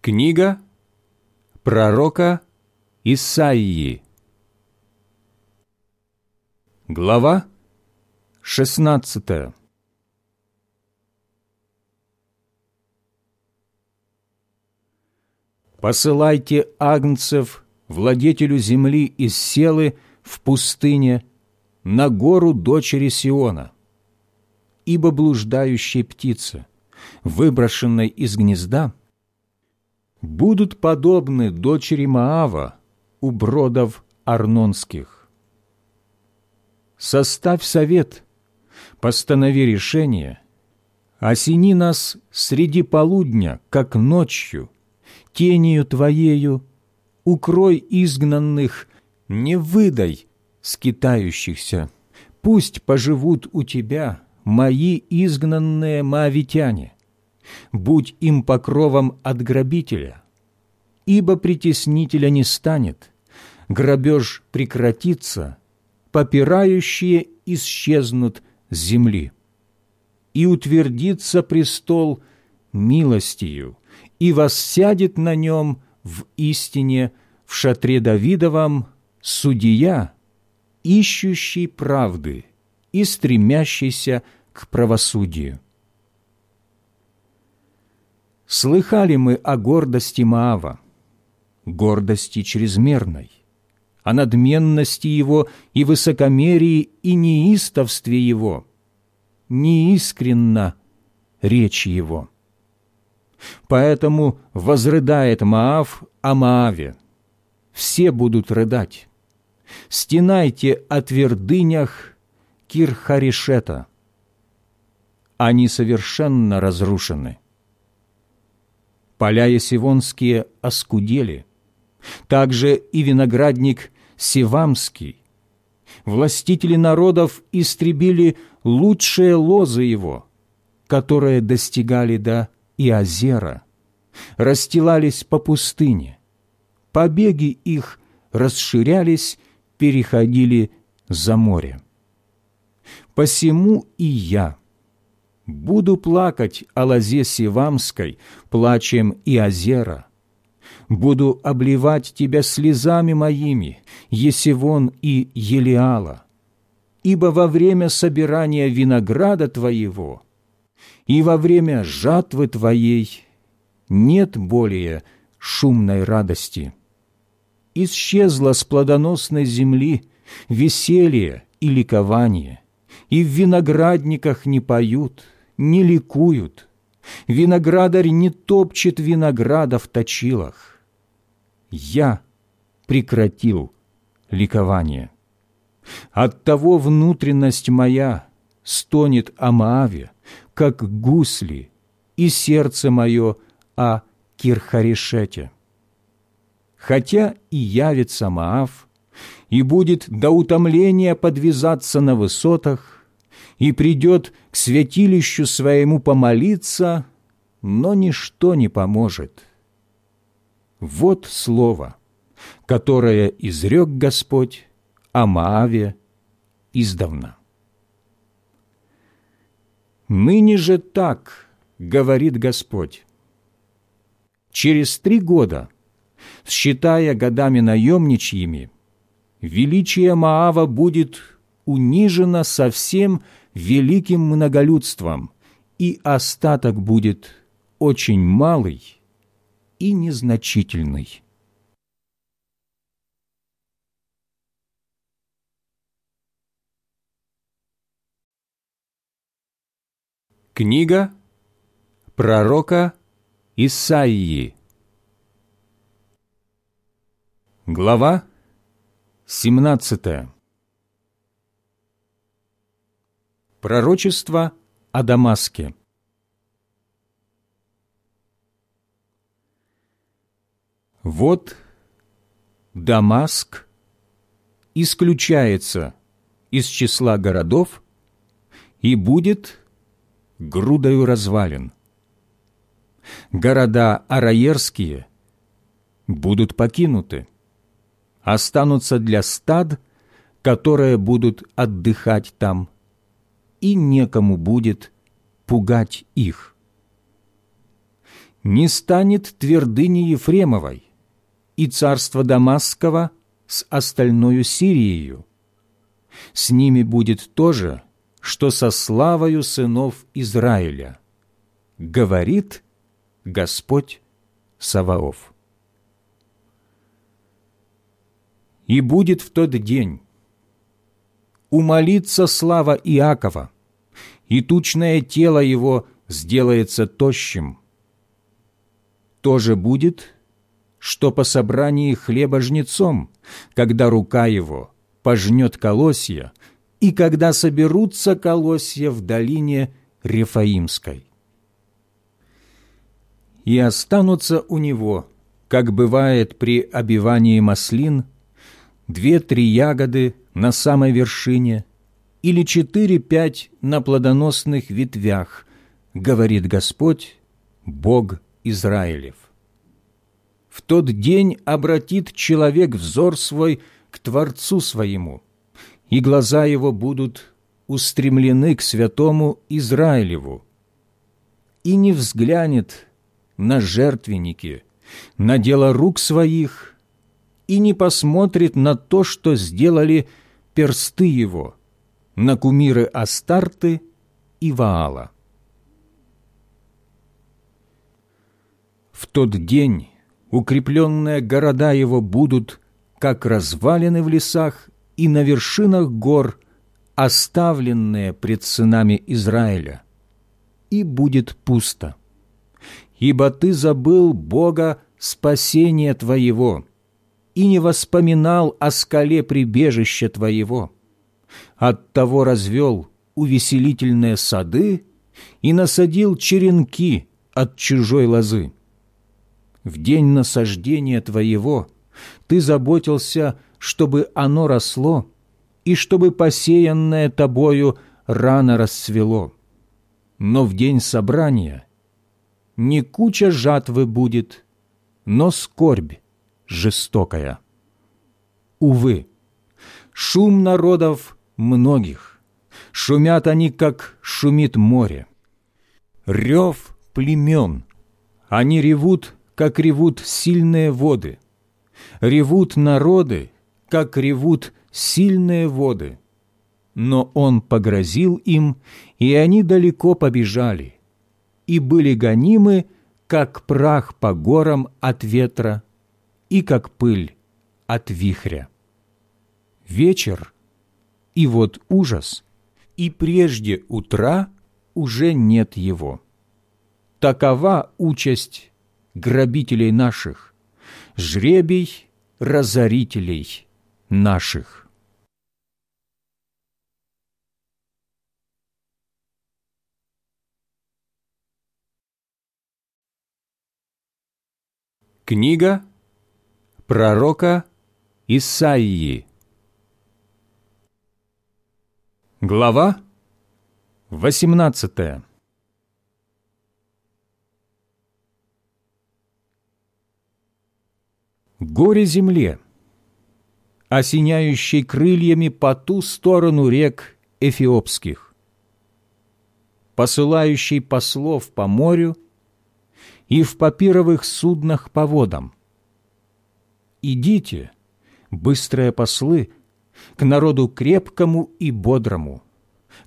Книга пророка Исаии. Глава 16 Посылайте агнцев владетелю земли из селы в пустыне на гору дочери Сиона, ибо блуждающая птица, выброшенной из гнезда, будут подобны дочери Маава у бродов Арнонских. Составь совет, постанови решение, осени нас среди полудня, как ночью, тенью Твоею, укрой изгнанных, не выдай скитающихся, пусть поживут у Тебя мои изгнанные маавитяне, будь им покровом от грабителя, ибо притеснителя не станет, грабеж прекратится, попирающие исчезнут с земли. И утвердится престол милостью, и воссядет на нем в истине в шатре Давидовом судья, ищущий правды и стремящийся к правосудию. Слыхали мы о гордости Маава, гордости чрезмерной, о надменности его и высокомерии и неистовстве его, неискренна речь его. Поэтому возрыдает Маав о Мааве. Все будут рыдать. Стенайте о твердынях Кирхарешета. Они совершенно разрушены поля есивонские оскудели, также и виноградник Севамский. Властители народов истребили лучшие лозы его, которые достигали до Иозера, расстилались по пустыне. Побеги их расширялись, переходили за море. Посему и я – Буду плакать о лозе Сивамской, плачем и озера. Буду обливать тебя слезами моими, Есивон и Елиала, ибо во время собирания винограда твоего и во время жатвы твоей нет более шумной радости. Исчезло с плодоносной земли веселье и ликование, и в виноградниках не поют – не ликуют, виноградарь не топчет винограда в точилах. Я прекратил ликование. Оттого внутренность моя стонет о Мааве, как гусли, и сердце мое о Кирхарешете. Хотя и явится Маав, и будет до утомления подвязаться на высотах, и придет святилищу своему помолиться, но ничто не поможет. Вот слово, которое изрек Господь о Мааве издавна. «Ныне же так, — говорит Господь, — через три года, считая годами наемничьими, величие Маава будет унижено совсем великим многолюдством, и остаток будет очень малый и незначительный. Книга пророка Исаии Глава 17 Пророчество о Дамаске Вот Дамаск исключается из числа городов и будет грудою развалин. Города араерские будут покинуты, останутся для стад, которые будут отдыхать там и некому будет пугать их. не станет твердыни Ефремовой, и царство Дамасского с остальною Сирией. С ними будет то же, что со славою сынов Израиля, говорит Господь Саваоф. И будет в тот день умолится слава Иакова, и тучное тело его сделается тощим. То же будет, что по собрании хлеба жнецом, когда рука его пожнет колосья, и когда соберутся колосья в долине Рефаимской. И останутся у него, как бывает при обивании маслин, две-три ягоды на самой вершине или четыре-пять на плодоносных ветвях, говорит Господь, Бог Израилев. В тот день обратит человек взор свой к Творцу своему, и глаза его будут устремлены к святому Израилеву, и не взглянет на жертвенники, на дело рук своих, и не посмотрит на то, что сделали персты его, на кумиры Астарты и Ваала. В тот день укрепленные города его будут, как развалины в лесах и на вершинах гор, оставленные пред сынами Израиля, и будет пусто. Ибо ты забыл Бога спасения твоего и не воспоминал о скале прибежища твоего. Оттого развел увеселительные сады и насадил черенки от чужой лозы. В день насаждения твоего ты заботился, чтобы оно росло, и чтобы посеянное тобою рано расцвело. Но в день собрания не куча жатвы будет, но скорбь жестокая. Увы, шум народов многих, шумят они, как шумит море. Рев племен, они ревут, как ревут сильные воды. Ревут народы, как ревут сильные воды. Но он погрозил им, и они далеко побежали, и были гонимы, как прах по горам от ветра и как пыль от вихря. Вечер, и вот ужас, и прежде утра уже нет его. Такова участь грабителей наших, жребий разорителей наших. Книга пророка Исаии. Глава 18 Горе земле, осеняющей крыльями по ту сторону рек эфиопских, посылающей послов по морю и в папировых суднах по водам, «Идите, быстрые послы, к народу крепкому и бодрому,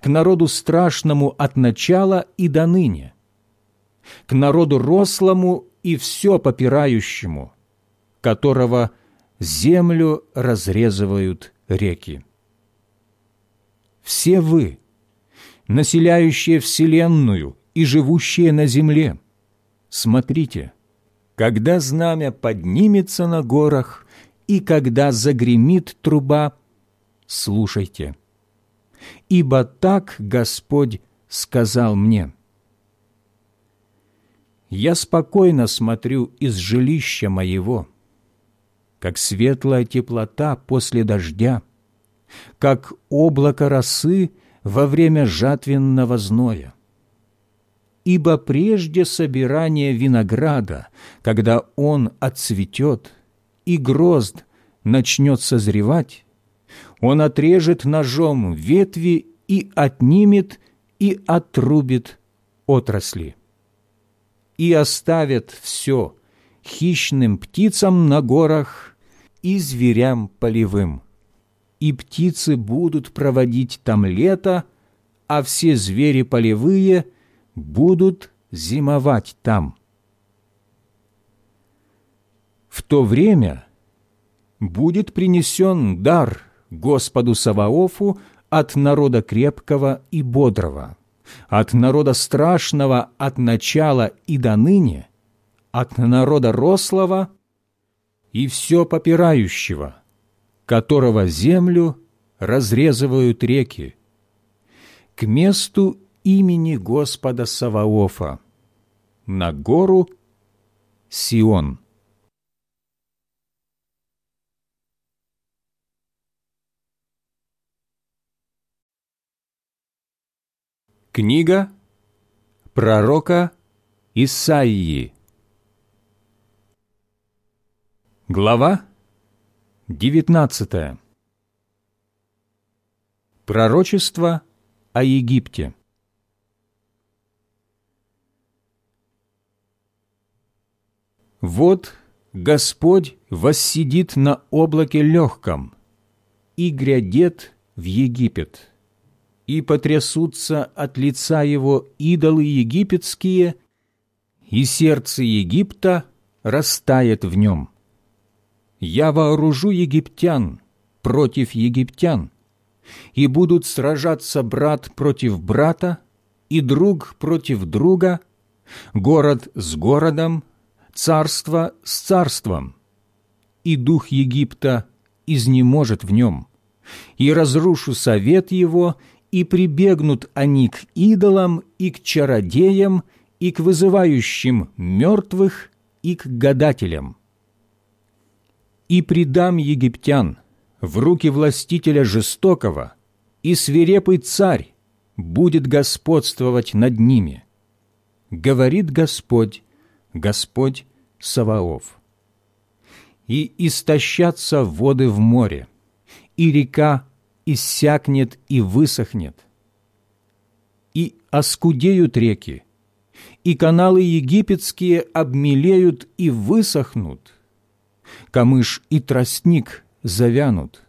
к народу страшному от начала и до ныне, к народу рослому и все попирающему, которого землю разрезывают реки. Все вы, населяющие вселенную и живущие на земле, смотрите – когда знамя поднимется на горах и когда загремит труба, слушайте. Ибо так Господь сказал мне. Я спокойно смотрю из жилища моего, как светлая теплота после дождя, как облако росы во время жатвенного зноя Ибо прежде собирания винограда, когда он отцветет, и грозд начнет созревать, он отрежет ножом ветви и отнимет и отрубит отрасли. и оставят все хищным птицам на горах и зверям полевым. И птицы будут проводить там лето, а все звери полевые будут зимовать там. В то время будет принесен дар Господу Саваофу от народа крепкого и бодрого, от народа страшного от начала и до ныне, от народа рослого и все попирающего, которого землю разрезывают реки, к месту имени Господа Саваофа, на гору Сион. Книга пророка Исаии. Глава 19 Пророчество о Египте Вот Господь воссидит на облаке легком и грядет в Египет и потрясутся от лица его идолы египетские, и сердце Египта растает в нем. Я вооружу египтян против египтян, и будут сражаться брат против брата, и друг против друга, город с городом, царство с царством, и дух Египта изнеможет в нем, и разрушу совет его, и прибегнут они к идолам и к чародеям, и к вызывающим мертвых, и к гадателям. И предам египтян в руки властителя жестокого, и свирепый царь будет господствовать над ними. Говорит Господь, Господь Саваоф. И истощатся воды в море, и река иссякнет и высохнет, и оскудеют реки, и каналы египетские обмелеют и высохнут, камыш и тростник завянут,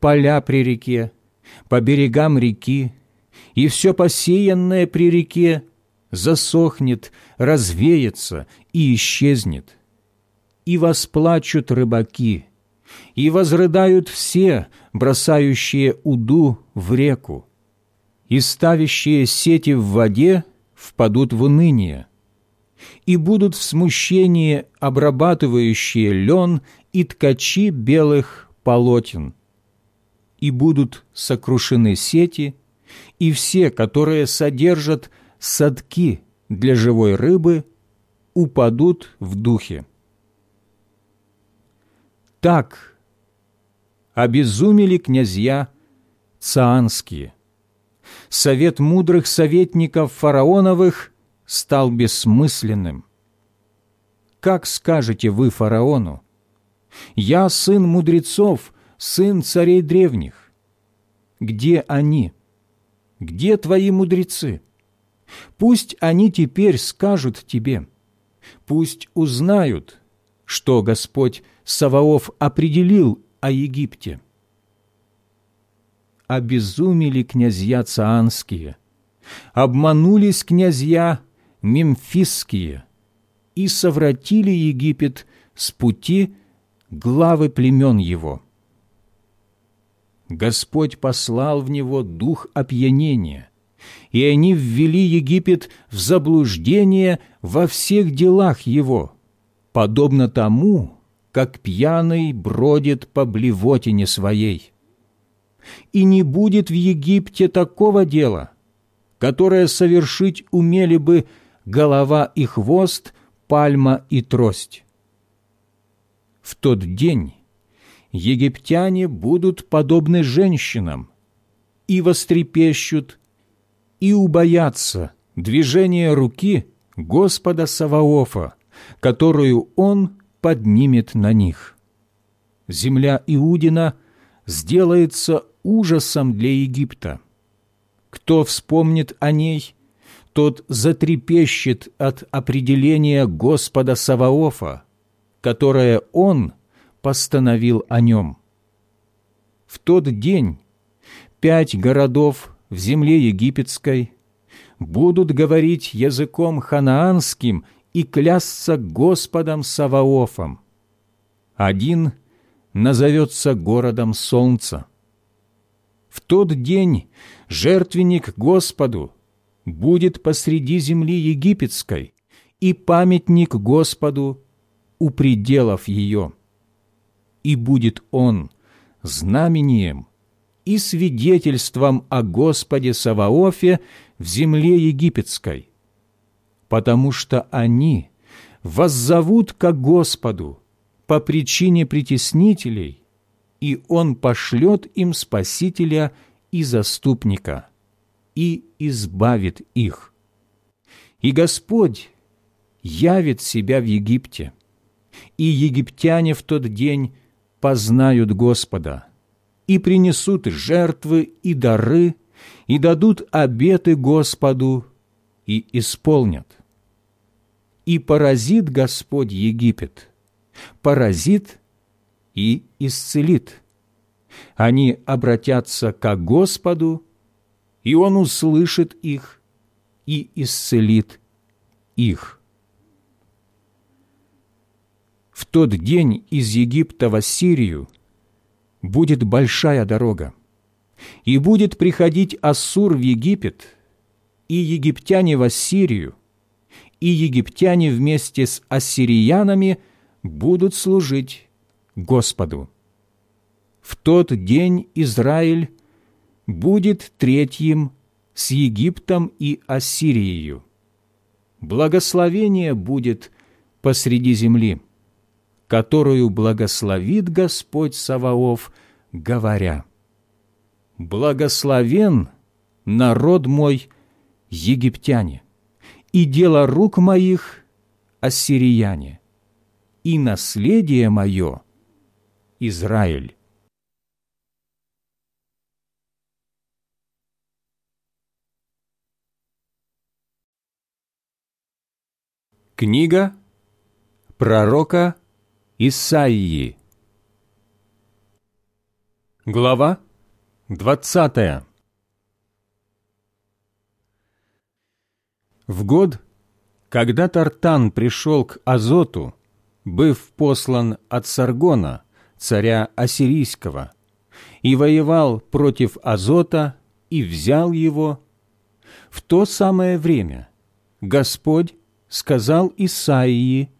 поля при реке, по берегам реки, и все посеянное при реке засохнет, развеется и исчезнет. И восплачут рыбаки, и возрыдают все, бросающие уду в реку, и ставящие сети в воде впадут в уныние, и будут в смущении обрабатывающие лен и ткачи белых полотен, и будут сокрушены сети, и все, которые содержат садки для живой рыбы, упадут в духе. Так обезумели князья цаанские. Совет мудрых советников фараоновых стал бессмысленным. Как скажете вы фараону? «Я сын мудрецов, сын царей древних». Где они? Где твои мудрецы? Пусть они теперь скажут тебе, пусть узнают, что Господь Саваоф определил о Египте. Обезумели князья цаанские, обманулись князья мемфисские и совратили Египет с пути главы племен его. Господь послал в него дух опьянения, и они ввели Египет в заблуждение во всех делах его, подобно тому, как пьяный бродит по блевотине своей. И не будет в Египте такого дела, которое совершить умели бы голова и хвост, пальма и трость. В тот день египтяне будут подобны женщинам и вострепещут, и убоятся движения руки Господа Саваофа, которую Он поднимет на них. Земля Иудина сделается ужасом для Египта. Кто вспомнит о ней, тот затрепещет от определения Господа Саваофа, которое Он постановил о нем. В тот день пять городов в земле египетской будут говорить языком ханаанским и клясться Господом Саваофом. Один назовется городом солнца. В тот день жертвенник Господу будет посреди земли египетской и памятник Господу у пределов ее. И будет он знамением и свидетельством о Господе Саваофе в земле египетской, потому что они воззовут ко Господу по причине притеснителей, и Он пошлет им Спасителя и Заступника, и избавит их. И Господь явит себя в Египте, и египтяне в тот день познают Господа, и принесут жертвы и дары, и дадут обеты Господу, и исполнят. И поразит Господь Египет, поразит и исцелит. Они обратятся к Господу, и Он услышит их и исцелит их. В тот день из Египта в Ассирию будет большая дорога, и будет приходить Ассур в Египет, и египтяне в Ассирию, и египтяне вместе с ассириянами будут служить Господу. В тот день Израиль будет третьим с Египтом и Ассирией. Благословение будет посреди земли, которую благословит Господь Саваоф, говоря, «Благословен народ мой, египтяне, и дело рук моих – ассирияне, и наследие мое – Израиль». Книга пророка Исаии. Глава двадцатая. В год, когда Тартан пришел к Азоту, быв послан от Саргона, царя Ассирийского, и воевал против Азота и взял его, в то самое время Господь сказал Исаии,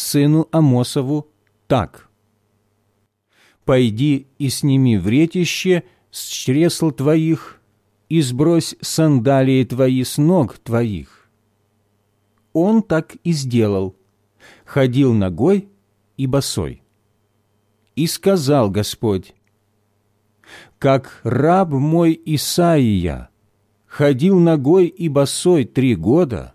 сыну Амосову, так. «Пойди и сними вретище с чресл твоих и сбрось сандалии твои с ног твоих». Он так и сделал, ходил ногой и босой. И сказал Господь, «Как раб мой Исаия ходил ногой и босой три года,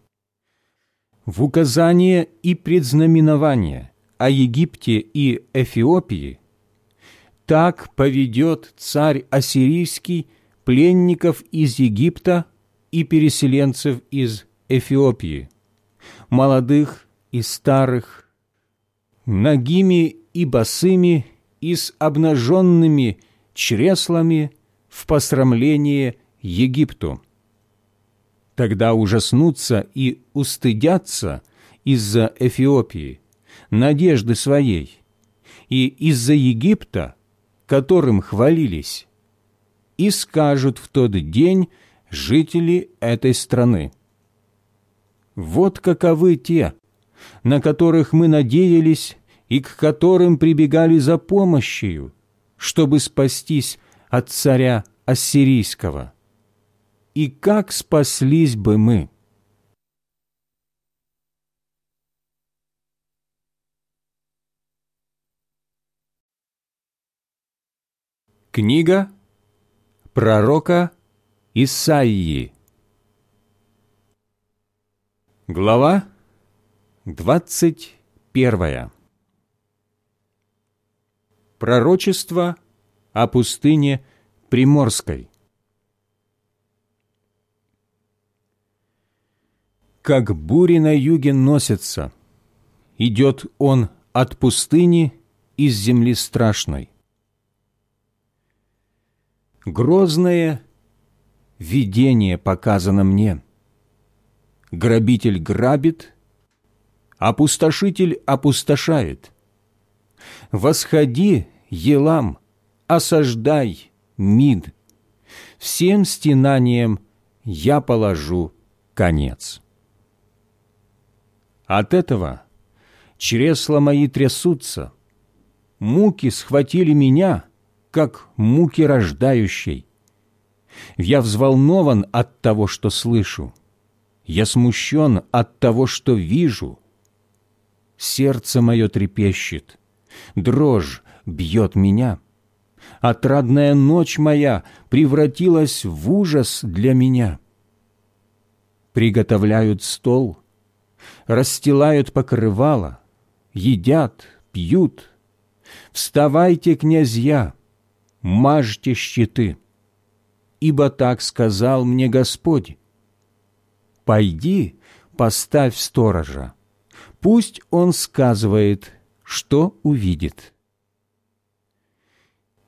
в указание и предзнаменование о Египте и Эфиопии, так поведет царь ассирийский пленников из Египта и переселенцев из Эфиопии, молодых и старых, нагими и босыми и с обнаженными чреслами в посрамление Египту Тогда ужаснутся и устыдятся из-за Эфиопии, надежды своей, и из-за Египта, которым хвалились, и скажут в тот день жители этой страны. Вот каковы те, на которых мы надеялись и к которым прибегали за помощью, чтобы спастись от царя Ассирийского и как спаслись бы мы? Книга пророка Исаии. Глава двадцать первая. Пророчество о пустыне Приморской как бури на юге носятся. Идет он от пустыни из земли страшной. Грозное видение показано мне. Грабитель грабит, опустошитель опустошает. Восходи, Елам, осаждай, Мид. Всем стенаниям я положу конец. От этого чресла мои трясутся, муки схватили меня, как муки рождающей. Я взволнован от того, что слышу. Я смущен от того, что вижу. Сердце мое трепещет, дрожь бьет меня. Отрадная ночь моя превратилась в ужас для меня. Приготовляют стол, расстилают покрывало, едят, пьют. Вставайте, князья, мажьте щиты, ибо так сказал мне Господь. Пойди, поставь сторожа, пусть он сказывает, что увидит.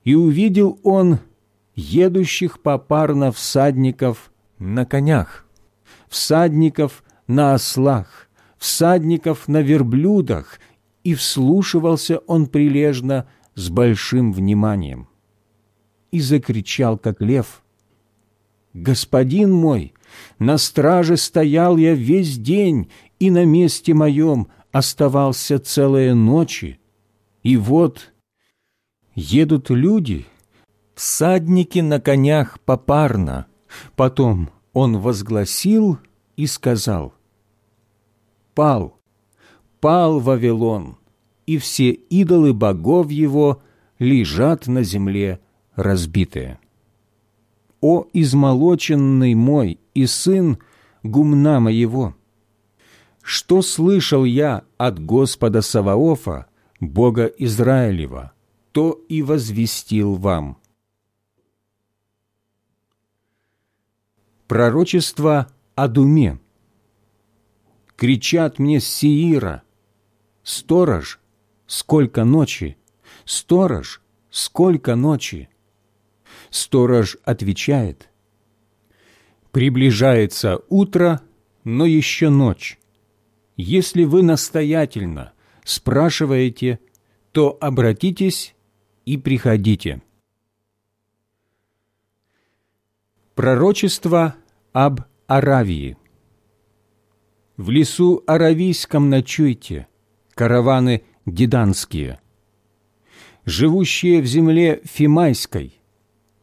И увидел он едущих попарно всадников на конях, всадников на ослах, всадников на верблюдах, и вслушивался он прилежно с большим вниманием. И закричал, как лев, «Господин мой, на страже стоял я весь день, и на месте моем оставался целые ночи. И вот едут люди, всадники на конях попарно. Потом он возгласил и сказал, «Пал, пал Вавилон, и все идолы богов его лежат на земле разбитые. О измолоченный мой и сын гумна моего! Что слышал я от Господа Саваофа, Бога Израилева, то и возвестил вам. Пророчество о Думе. Кричат мне с Сеира, «Сторож, сколько ночи! Сторож, сколько ночи!» Сторож отвечает, «Приближается утро, но еще ночь. Если вы настоятельно спрашиваете, то обратитесь и приходите». Пророчество об Аравии В лесу Аравийском ночуйте, караваны деданские. Живущие в земле Фимайской,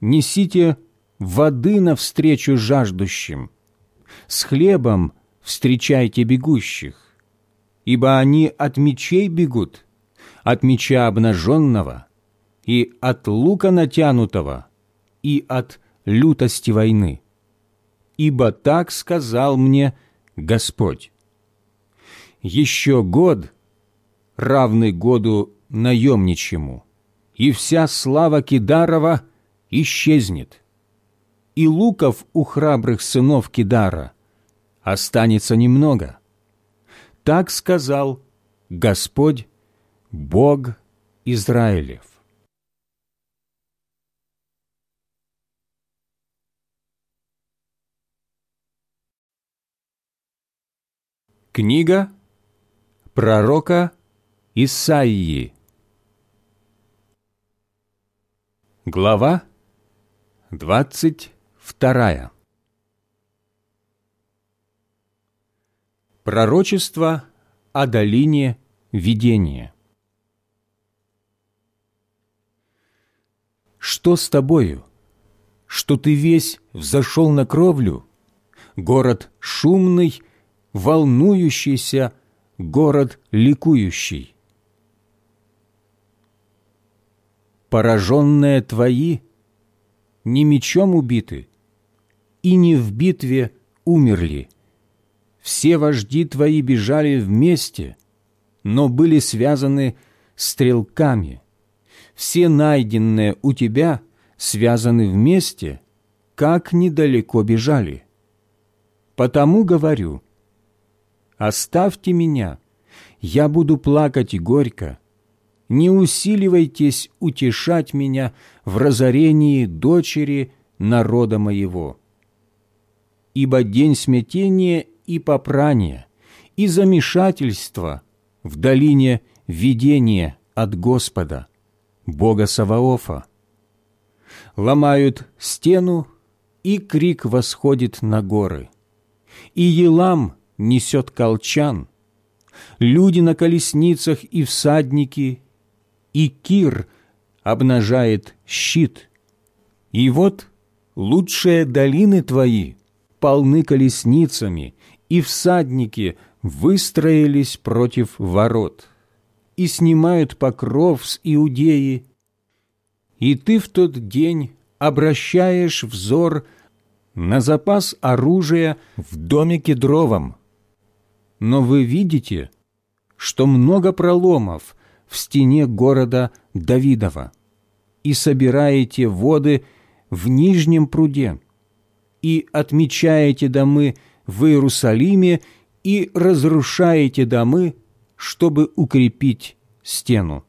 несите воды навстречу жаждущим, с хлебом встречайте бегущих, ибо они от мечей бегут, от меча обнаженного и от лука натянутого и от лютости войны. Ибо так сказал мне Господь. Еще год, равный году наемничьему, и вся слава Кидарова исчезнет, и луков у храбрых сынов Кидара останется немного. Так сказал Господь, Бог Израилев. Книга пророка Исаии. Глава двадцать вторая. Пророчество о долине видения. Что с тобою, что ты весь взошел на кровлю, город шумный волнующийся, город ликующий. Пораженные твои не мечом убиты, и не в битве умерли. Все вожди твои бежали вместе, но были связаны стрелками. Все найденные у тебя связаны вместе, как недалеко бежали. Потому говорю – оставьте меня, я буду плакать горько. Не усиливайтесь утешать меня в разорении дочери народа моего. Ибо день смятения и попрания, и замешательства в долине видения от Господа, Бога Саваофа. Ломают стену, и крик восходит на горы. И Елам несет колчан, люди на колесницах и всадники, и Кир обнажает щит. И вот лучшие долины твои полны колесницами, и всадники выстроились против ворот, и снимают покров с Иудеи. И ты в тот день обращаешь взор на запас оружия в доме кедровом. Но вы видите, что много проломов в стене города Давидова, и собираете воды в Нижнем пруде, и отмечаете домы в Иерусалиме, и разрушаете домы, чтобы укрепить стену.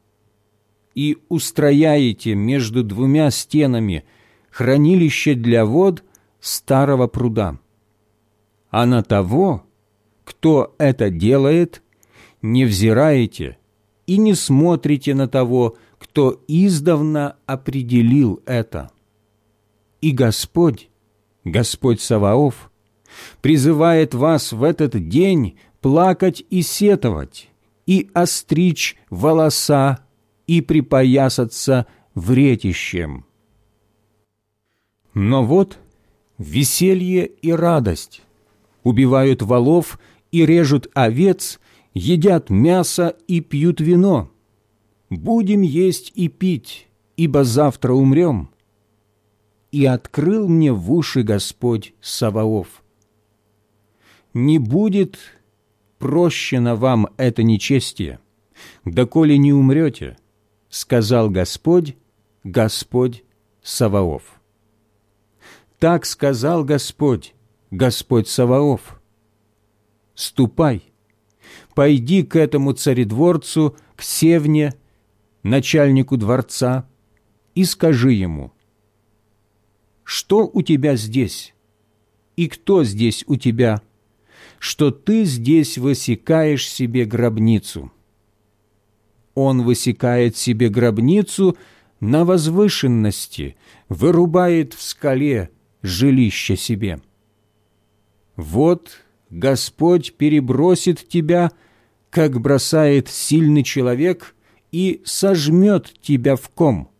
И устрояете между двумя стенами хранилище для вод старого пруда. А на того, кто это делает, не взираете и не смотрите на того, кто издавна определил это. И Господь, Господь Саваоф, призывает вас в этот день плакать и сетовать, и остричь волоса, и припоясаться вретищем. Но вот веселье и радость убивают волов и режут овец, едят мясо и пьют вино. Будем есть и пить, ибо завтра умрем. И открыл мне в уши Господь Саваоф. Не будет прощено вам это нечестие, доколе не умрете, сказал Господь, Господь Саваоф. Так сказал Господь, Господь Саваоф. Ступай, пойди к этому царедворцу, к Севне, начальнику дворца, и скажи ему, что у тебя здесь и кто здесь у тебя – что ты здесь высекаешь себе гробницу. Он высекает себе гробницу на возвышенности, вырубает в скале жилище себе. Вот Господь перебросит тебя, как бросает сильный человек, и сожмет тебя в ком.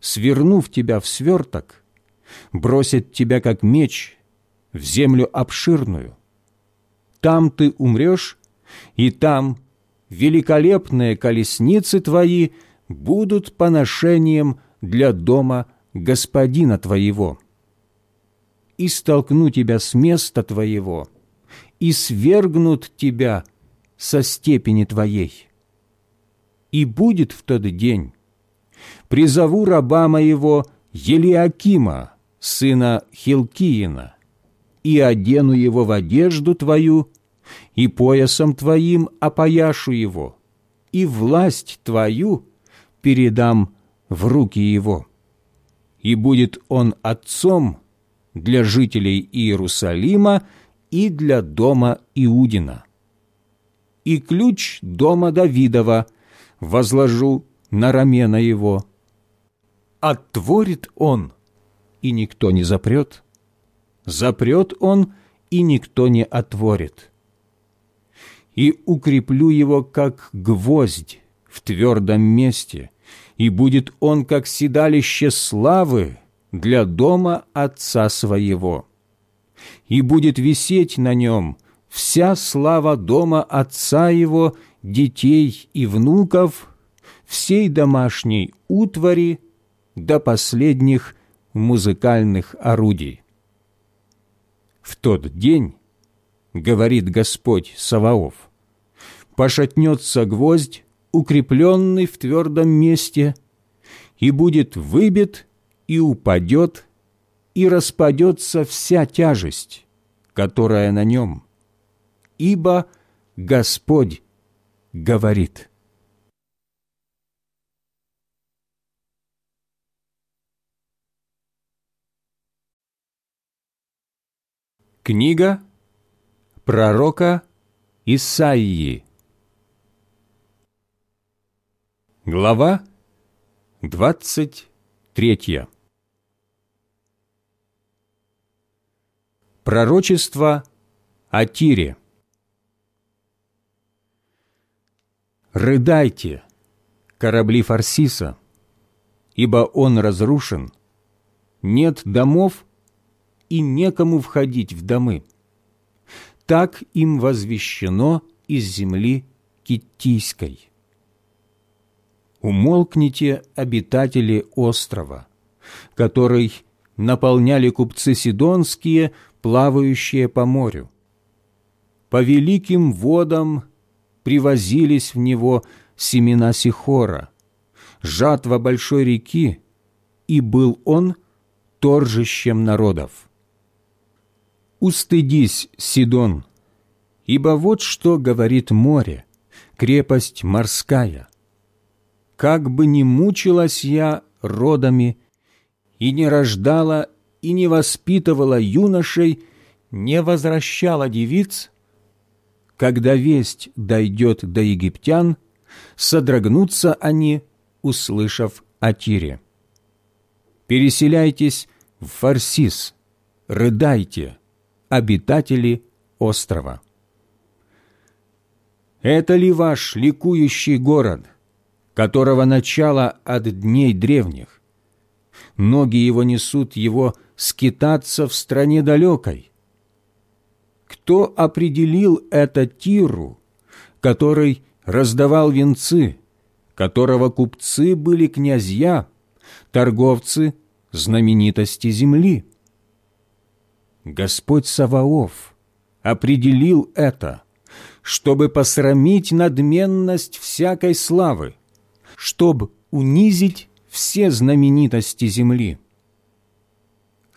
Свернув тебя в сверток, бросит тебя, как меч, в землю обширную, там ты умрешь, и там великолепные колесницы твои будут поношением для дома господина твоего. И столкну тебя с места твоего, и свергнут тебя со степени твоей. И будет в тот день, призову раба моего Елиакима, сына Хилкиина, и одену его в одежду твою, и поясом твоим опояшу его, и власть твою передам в руки его. И будет он отцом для жителей Иерусалима и для дома Иудина. И ключ дома Давидова возложу на рамена его. Оттворит он, и никто не запрет, запрет он, и никто не отворит. И укреплю его, как гвоздь в твердом месте, и будет он, как седалище славы для дома отца своего. И будет висеть на нем вся слава дома отца его, детей и внуков, всей домашней утвари до последних музыкальных орудий. В тот день, говорит Господь Саваоф, пошатнется гвоздь, укрепленный в твердом месте, и будет выбит, и упадет, и распадется вся тяжесть, которая на нем. ибо Господь говорит». Книга пророка Исаии Глава двадцать третья Пророчество о Тире «Рыдайте, корабли Фарсиса, ибо он разрушен, нет домов и некому входить в домы. Так им возвещено из земли Киттийской. Умолкните, обитатели острова, который наполняли купцы сидонские, плавающие по морю. По великим водам привозились в него семена Сихора, жатва большой реки, и был он торжищем народов «Устыдись, Сидон, ибо вот что говорит море, крепость морская. Как бы ни мучилась я родами, и не рождала, и не воспитывала юношей, не возвращала девиц, когда весть дойдет до египтян, содрогнутся они, услышав о Тире. Переселяйтесь в Фарсис, рыдайте, обитатели острова. Это ли ваш ликующий город, которого начало от дней древних? Ноги его несут его скитаться в стране далекой. Кто определил это Тиру, который раздавал венцы, которого купцы были князья, торговцы знаменитости земли? Господь Саваоф определил это, чтобы посрамить надменность всякой славы, чтобы унизить все знаменитости земли.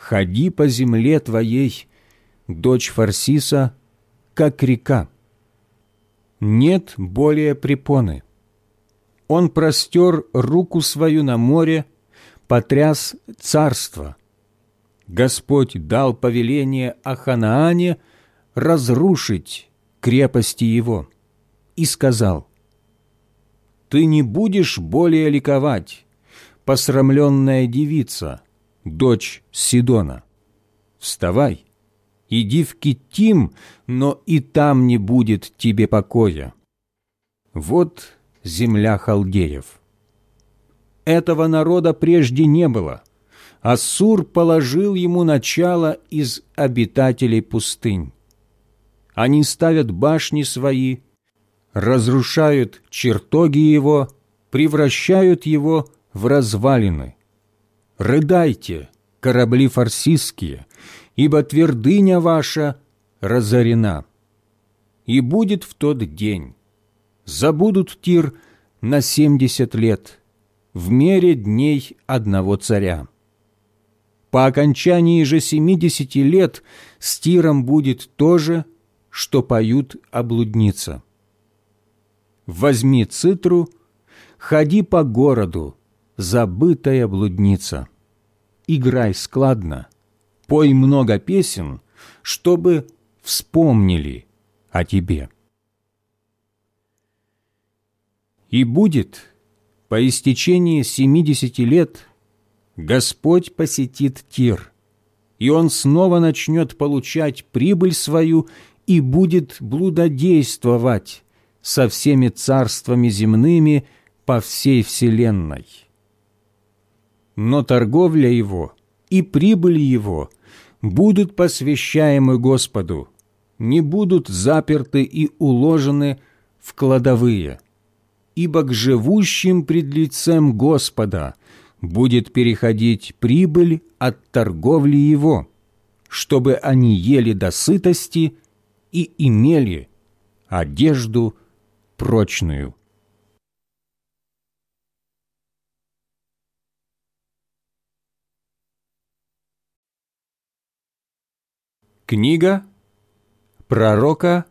Ходи по земле твоей, дочь Фарсиса, как река. Нет более препоны. Он простер руку свою на море, потряс царство – Господь дал повеление о Ханаане разрушить крепости его и сказал, «Ты не будешь более ликовать, посрамленная девица, дочь Сидона. Вставай, иди в Китим, но и там не будет тебе покоя. Вот земля халдеев. Этого народа прежде не было» Ассур положил ему начало из обитателей пустынь. Они ставят башни свои, разрушают чертоги его, превращают его в развалины. Рыдайте, корабли фарсистские, ибо твердыня ваша разорена. И будет в тот день. Забудут Тир на семьдесят лет, в мере дней одного царя. По окончании же семидесяти лет с Тиром будет то же, что поют о блуднице. Возьми цитру, ходи по городу, забытая блудница. Играй складно, пой много песен, чтобы вспомнили о тебе. И будет по истечении семидесяти лет – Господь посетит Тир, и он снова начнет получать прибыль свою и будет блудодействовать со всеми царствами земными по всей вселенной. Но торговля его и прибыль его будут посвящаемы Господу, не будут заперты и уложены в кладовые, ибо к живущим пред лицем Господа будет переходить прибыль от торговли его, чтобы они ели до сытости и имели одежду прочную. Книга пророка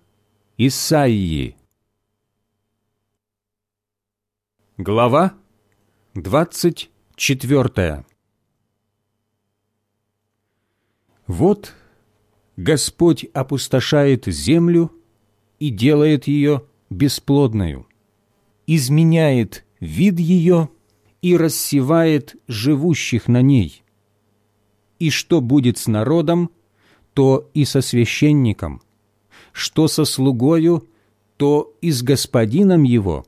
Исаии Глава двадцать четвертая Вот Господь опустошает землю и делает ее бесплодную, изменяет вид ее и рассевает живущих на ней. И что будет с народом, то и со священником, что со слугою, то и с господином его,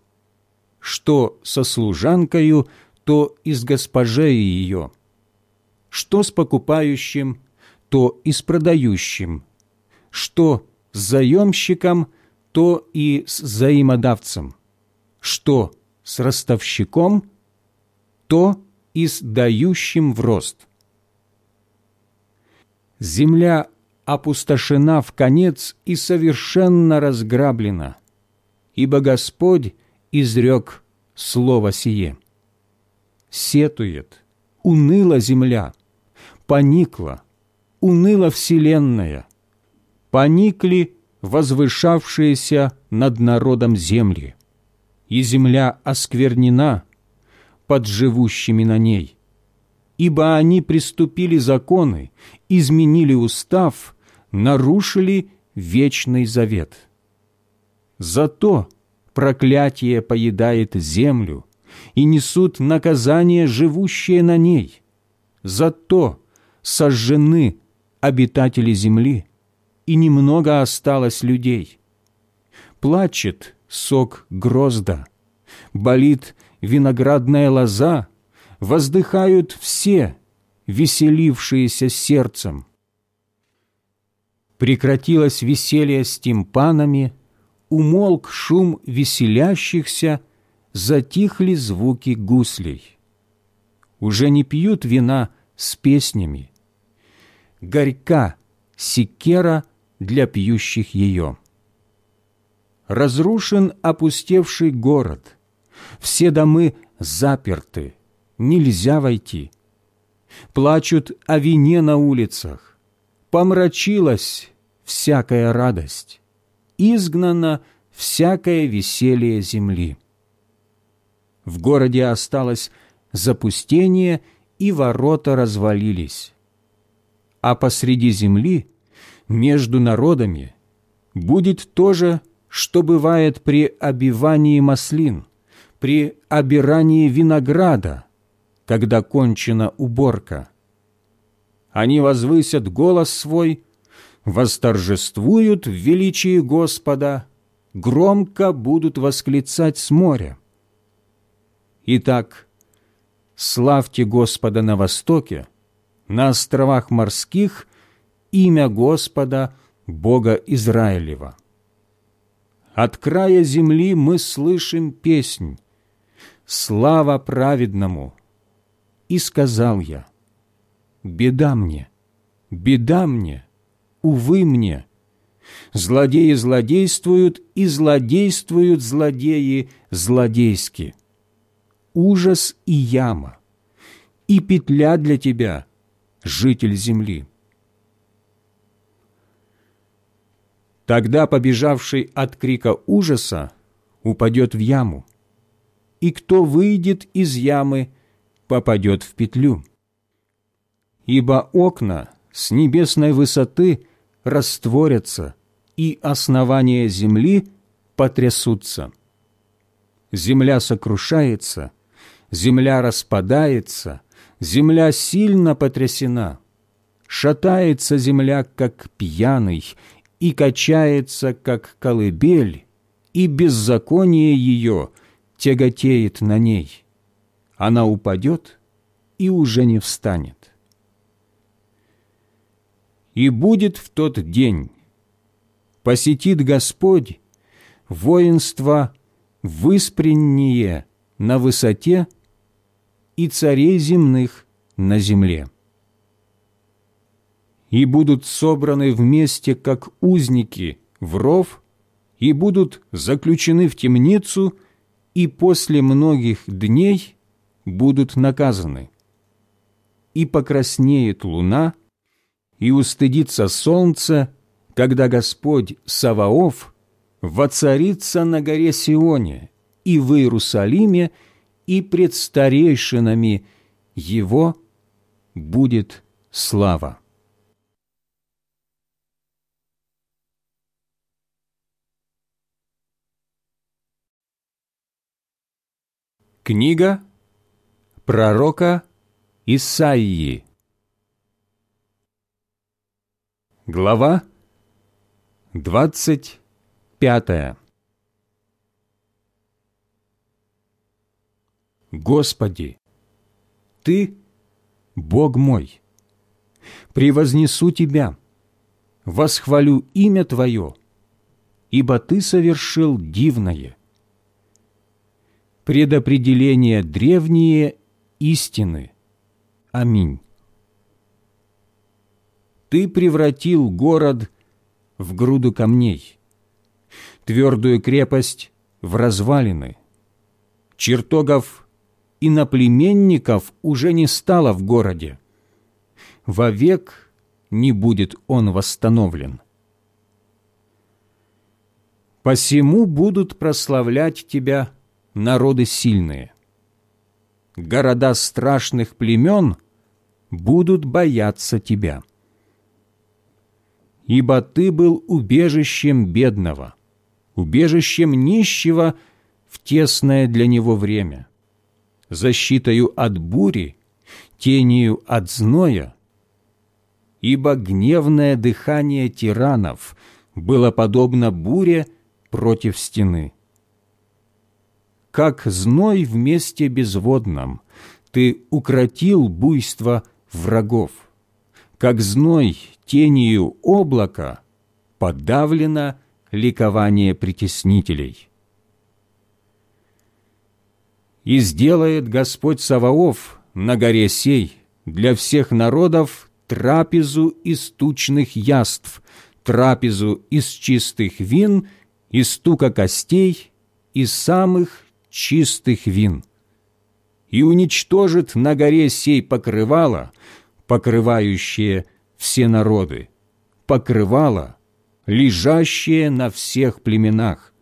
что со служанкою, то и с госпожей ее, что с покупающим, то и с продающим, что с заемщиком, то и с заимодавцем, что с ростовщиком, то и с дающим в рост. Земля опустошена в конец и совершенно разграблена, ибо Господь изрек слово сие. Сетует, уныла земля, поникла, уныла вселенная, поникли возвышавшиеся над народом земли, и земля осквернена под живущими на ней. Ибо они приступили законы, изменили устав, нарушили вечный завет. Зато проклятие поедает землю, и несут наказание живущие на ней. Зато сожжены обитатели земли, и немного осталось людей. Плачет сок грозда, болит виноградная лоза, воздыхают все, веселившиеся сердцем. Прекратилось веселье с тимпанами, умолк шум веселящихся, затихли звуки гуслей. Уже не пьют вина с песнями. Горька секера для пьющих ее. Разрушен опустевший город, все домы заперты, нельзя войти. Плачут о вине на улицах, помрачилась всякая радость, изгнано всякое веселье земли. В городе осталось запустение, и ворота развалились. А посреди земли, между народами, будет то же, что бывает при обивании маслин, при обирании винограда, когда кончена уборка. Они возвысят голос свой, восторжествуют в величии Господа, громко будут восклицать с моря. Итак, славьте Господа на востоке, на островах морских имя Господа, Бога Израилева. От края земли мы слышим песнь «Слава праведному!» И сказал я, «Беда мне, беда мне, увы мне! Злодеи злодействуют, и злодействуют злодеи злодейски. Ужас и яма, и петля для тебя, житель земли». Тогда побежавший от крика ужаса упадет в яму, и кто выйдет из ямы, попадет в петлю. Ибо окна с небесной высоты растворятся, и основания земли потрясутся. Земля сокрушается, земля распадается, земля сильно потрясена. Шатается земля, как пьяный, и качается, как колыбель, и беззаконие ее тяготеет на ней. Она упадет и уже не встанет. И будет в тот день, посетит Господь воинство выспреннее на высоте и царей земных на земле и будут собраны вместе, как узники, в ров, и будут заключены в темницу, и после многих дней будут наказаны. И покраснеет луна, и устыдится солнце, когда Господь Саваоф воцарится на горе Сионе и в Иерусалиме, и пред старейшинами его будет слава. Книга пророка Исаии. Глава двадцать пятая. Господи, Ты – Бог мой, превознесу Тебя, восхвалю имя Твое, ибо Ты совершил дивное – предопределения древние истины. Аминь. Ты превратил город в груду камней, твердую крепость в развалины. Чертогов и наплеменников уже не стало в городе. Вовек не будет он восстановлен. Посему будут прославлять Тебя народы сильные. Города страшных племен будут бояться тебя. Ибо ты был убежищем бедного, убежищем нищего в тесное для него время, защитою от бури, тенью от зноя, ибо гневное дыхание тиранов было подобно буре против стены как зной в месте безводном, ты укротил буйство врагов. Как зной тенью облака подавлено ликование притеснителей. И сделает Господь Саваоф на горе сей для всех народов трапезу из тучных яств, трапезу из чистых вин, из стука костей, из самых чистых вин, и уничтожит на горе сей покрывало, покрывающее все народы, покрывало, лежащее на всех племенах.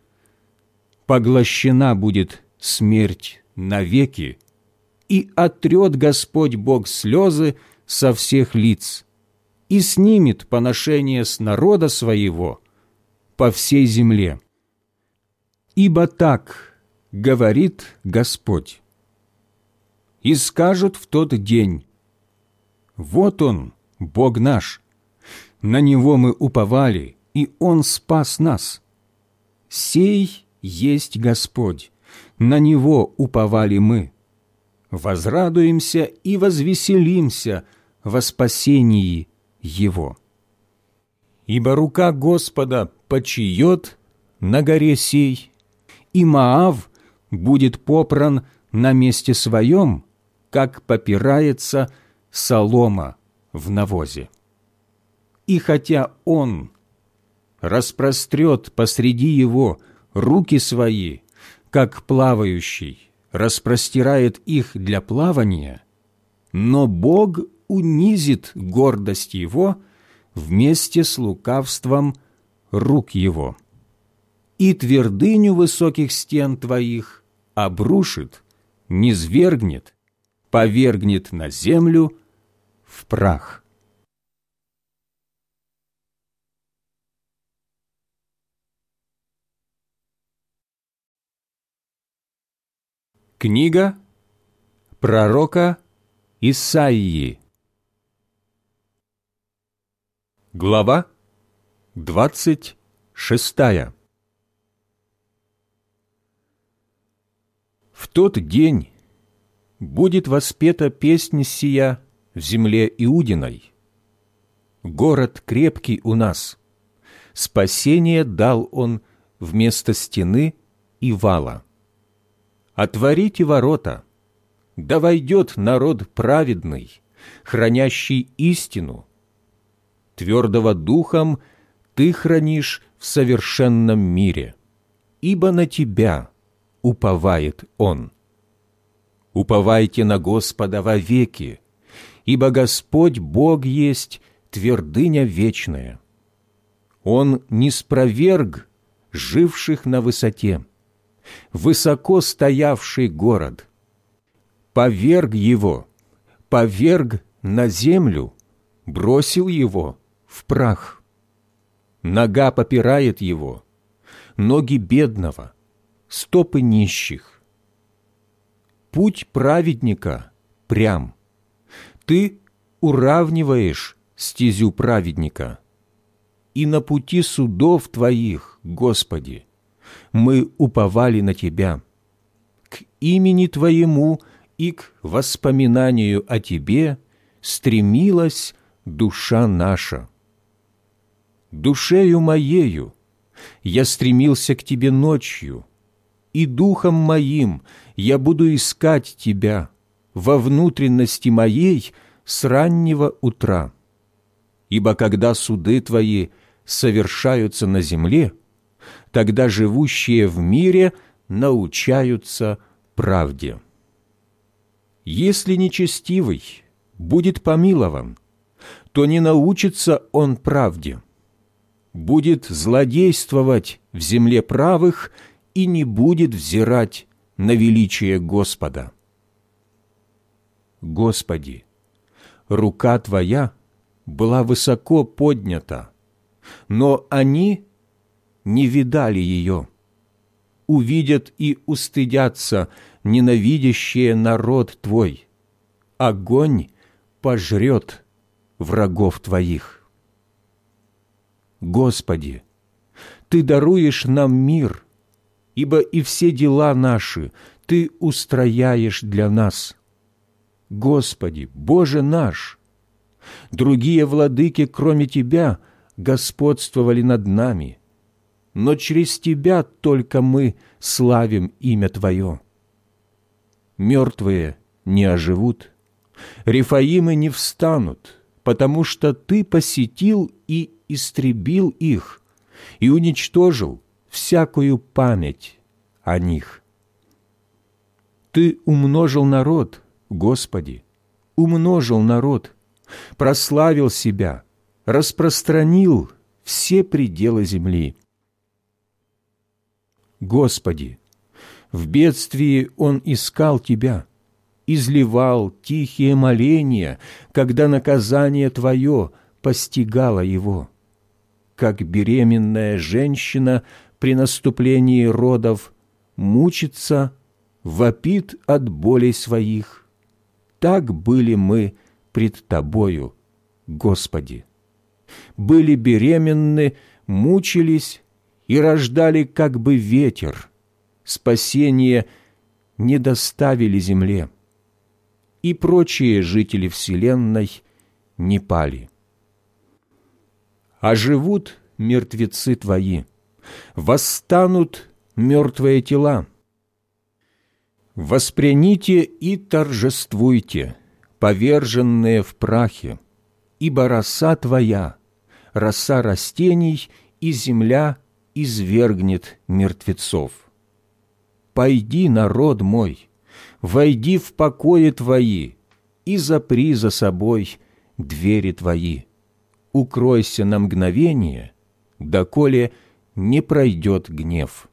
Поглощена будет смерть навеки, и отрет Господь Бог слезы со всех лиц, и снимет поношение с народа своего по всей земле. Ибо так говорит Господь. И скажут в тот день, «Вот Он, Бог наш, на Него мы уповали, и Он спас нас. Сей есть Господь, на Него уповали мы. Возрадуемся и возвеселимся во спасении Его. Ибо рука Господа почиет на горе сей, и Маав будет попран на месте своем, как попирается солома в навозе. И хотя он распрострет посреди его руки свои, как плавающий распростирает их для плавания, но Бог унизит гордость его вместе с лукавством рук его. И твердыню высоких стен твоих обрушит, низвергнет, повергнет на землю в прах. Книга пророка Исаии Глава двадцать шестая В тот день будет воспета песнь сия в земле Иудиной. Город крепкий у нас, спасение дал он вместо стены и вала. Отворите ворота, да войдет народ праведный, хранящий истину. Твердого духом ты хранишь в совершенном мире, ибо на тебя – уповает он. Уповайте на Господа вовеки, ибо Господь Бог есть твердыня вечная. Он не спроверг живших на высоте, высоко стоявший город. Поверг его, поверг на землю, бросил его в прах. Нога попирает его, ноги бедного, стопы нищих. Путь праведника прям. Ты уравниваешь стезю праведника. И на пути судов Твоих, Господи, мы уповали на Тебя. К имени Твоему и к воспоминанию о Тебе стремилась душа наша. Душею моею я стремился к Тебе ночью, и духом моим я буду искать Тебя во внутренности моей с раннего утра. Ибо когда суды Твои совершаются на земле, тогда живущие в мире научаются правде. Если нечестивый будет помилован, то не научится он правде, будет злодействовать в земле правых и не будет взирать на величие Господа. Господи, рука Твоя была высоко поднята, но они не видали ее. Увидят и устыдятся ненавидящие народ Твой. Огонь пожрет врагов Твоих. Господи, Ты даруешь нам мир, ибо и все дела наши Ты устрояешь для нас. Господи, Боже наш, другие владыки, кроме Тебя, господствовали над нами, но через Тебя только мы славим имя Твое. Мертвые не оживут, Рифаимы не встанут, потому что Ты посетил и истребил их и уничтожил всякую память о них. Ты умножил народ, Господи, умножил народ, прославил себя, распространил все пределы земли. Господи, в бедствии Он искал Тебя, изливал тихие моления, когда наказание Твое постигало Его. Как беременная женщина при наступлении родов мучится, вопит от болей своих, так были мы пред Тобою, Господи. Были беременны, мучились и рождали как бы ветер, спасение не доставили земле, и прочие жители вселенной не пали. А живут мертвецы Твои, восстанут мертвые тела. Воспряните и торжествуйте, поверженные в прахе, ибо роса Твоя, роса растений и земля извергнет мертвецов. Пойди, народ мой, войди в покои Твои и запри за собой двери Твои. Укройся на мгновение, доколе не пройдет гнев.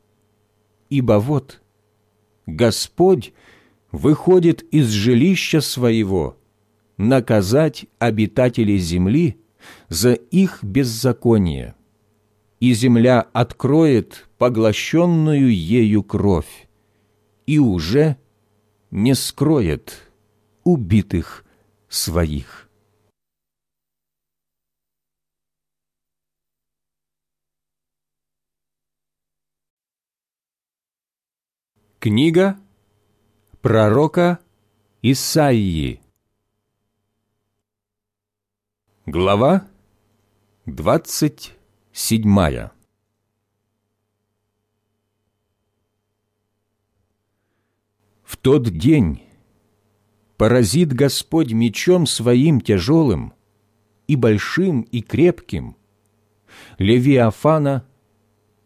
Ибо вот Господь выходит из жилища своего наказать обитателей земли за их беззаконие, и земля откроет поглощенную ею кровь, и уже не скроет убитых своих. Книга пророка Исаии. Глава двадцать седьмая. В тот день поразит Господь мечом своим тяжелым и большим и крепким Левиафана,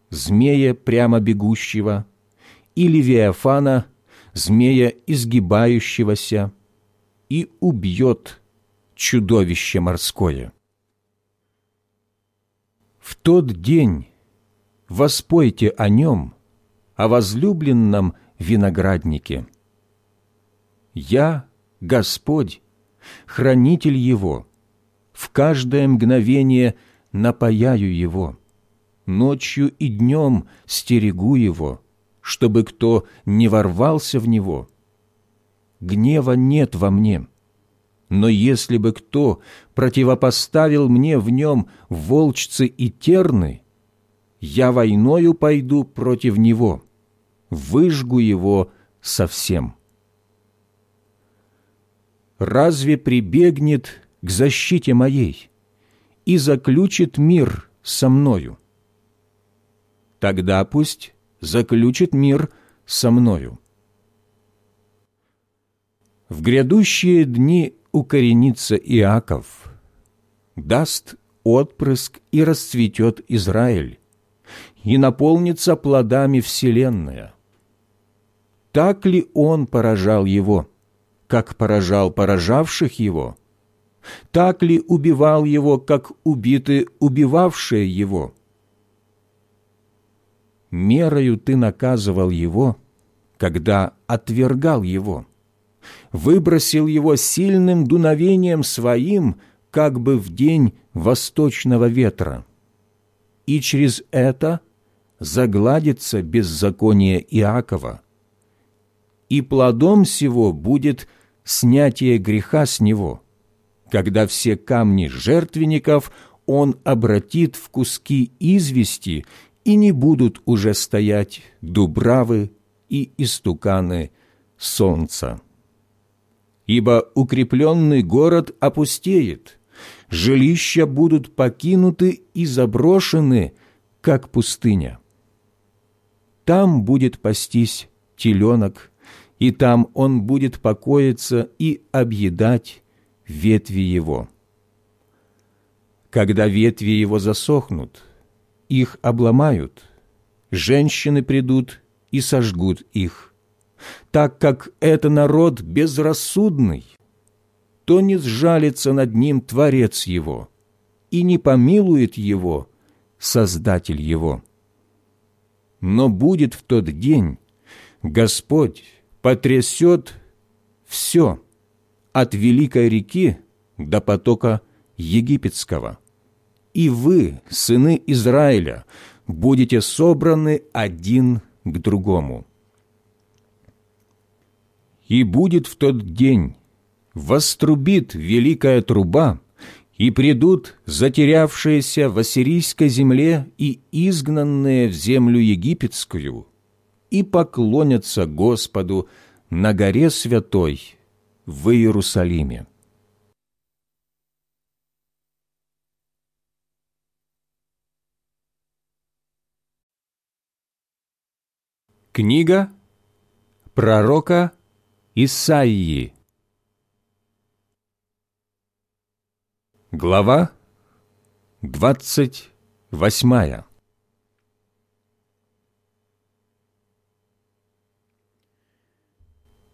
змея прямо бегущего, и Левиафана, змея изгибающегося, и убьет чудовище морское. В тот день воспойте о нем, о возлюбленном винограднике. Я, Господь, хранитель его, в каждое мгновение напаяю его, ночью и днем стерегу его, чтобы кто не ворвался в него. Гнева нет во мне, но если бы кто противопоставил мне в нем волчцы и терны, я войною пойду против него, выжгу его совсем. Разве прибегнет к защите моей и заключит мир со мною? Тогда пусть заключит мир со мною. В грядущие дни укоренится Иаков, даст отпрыск и расцветет Израиль, и наполнится плодами вселенная. Так ли он поражал его, как поражал поражавших его? Так ли убивал его, как убиты убивавшие его? Мерою ты наказывал его, когда отвергал его, выбросил его сильным дуновением своим, как бы в день восточного ветра. И через это – загладится беззаконие Иакова, и плодом сего будет снятие греха с него, когда все камни жертвенников он обратит в куски извести, и не будут уже стоять дубравы и истуканы солнца. Ибо укрепленный город опустеет, жилища будут покинуты и заброшены, как пустыня там будет пастись теленок, и там он будет покоиться и объедать ветви его. Когда ветви его засохнут, их обломают, женщины придут и сожгут их. Так как это народ безрассудный, то не сжалится над ним Творец его, и не помилует его Создатель его но будет в тот день, Господь потрясет все от великой реки до потока египетского. И вы, сыны Израиля, будете собраны один к другому. И будет в тот день, вострубит великая труба, и придут затерявшиеся в ассирийской земле и изгнанные в землю египетскую, и поклонятся Господу на горе святой в Иерусалиме. Книга пророка Исаии. Глава двадцать восьмая.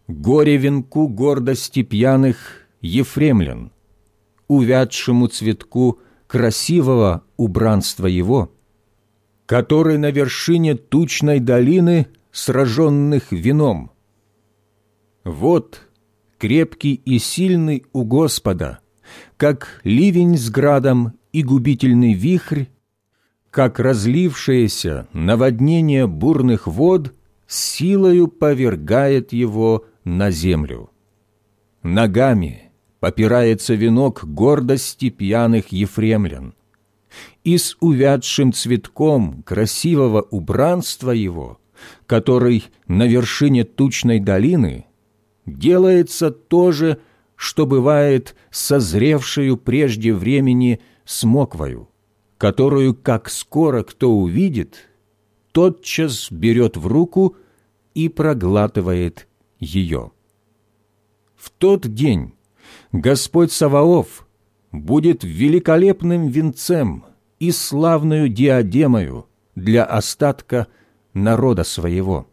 Горе венку гордости пьяных Ефремлян, увядшему цветку красивого убранства его, который на вершине тучной долины сраженных вином. Вот крепкий и сильный у Господа – как ливень с градом и губительный вихрь, как разлившееся наводнение бурных вод силою повергает его на землю. Ногами попирается венок гордости пьяных ефремлян, и с увядшим цветком красивого убранства его, который на вершине тучной долины, делается тоже что бывает созревшую прежде времени смоквою, которую, как скоро кто увидит, тотчас берет в руку и проглатывает ее. В тот день Господь Саваоф будет великолепным венцем и славную диадемою для остатка народа своего,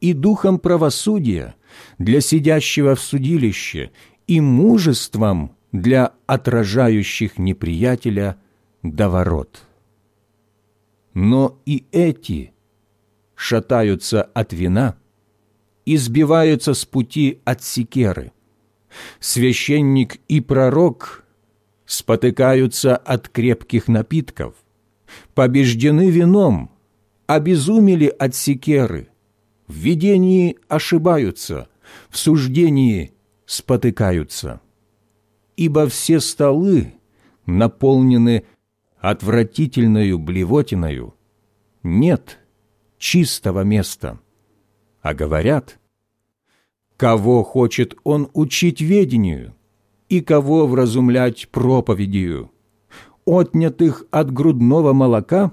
и духом правосудия для сидящего в судилище и мужеством для отражающих неприятеля до ворот. но и эти шатаются от вина и сбиваются с пути от секеры. Священник и пророк спотыкаются от крепких напитков, побеждены вином, обезумели от секеры, в видении ошибаются, в суждении спотыкаются. Ибо все столы наполнены отвратительною блевотиною, нет чистого места. А говорят, кого хочет он учить ведению и кого вразумлять проповедью, отнятых от грудного молока,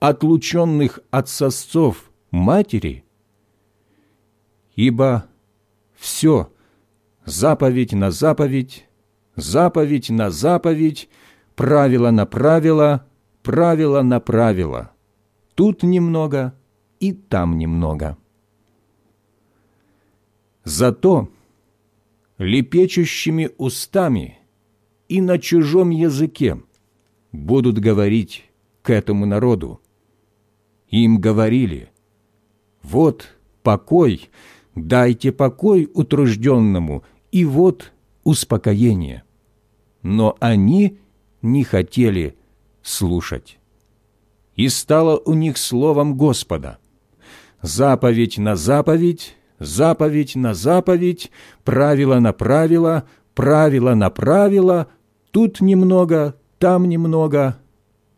отлученных от сосцов матери, ибо все заповедь на заповедь, заповедь на заповедь, правило на правило, правило на правило. Тут немного и там немного. Зато лепечущими устами и на чужом языке будут говорить к этому народу. Им говорили, вот покой, дайте покой утружденному, и вот успокоение. Но они не хотели слушать. И стало у них словом Господа. Заповедь на заповедь, заповедь на заповедь, правило на правило, правило на правило, тут немного, там немного,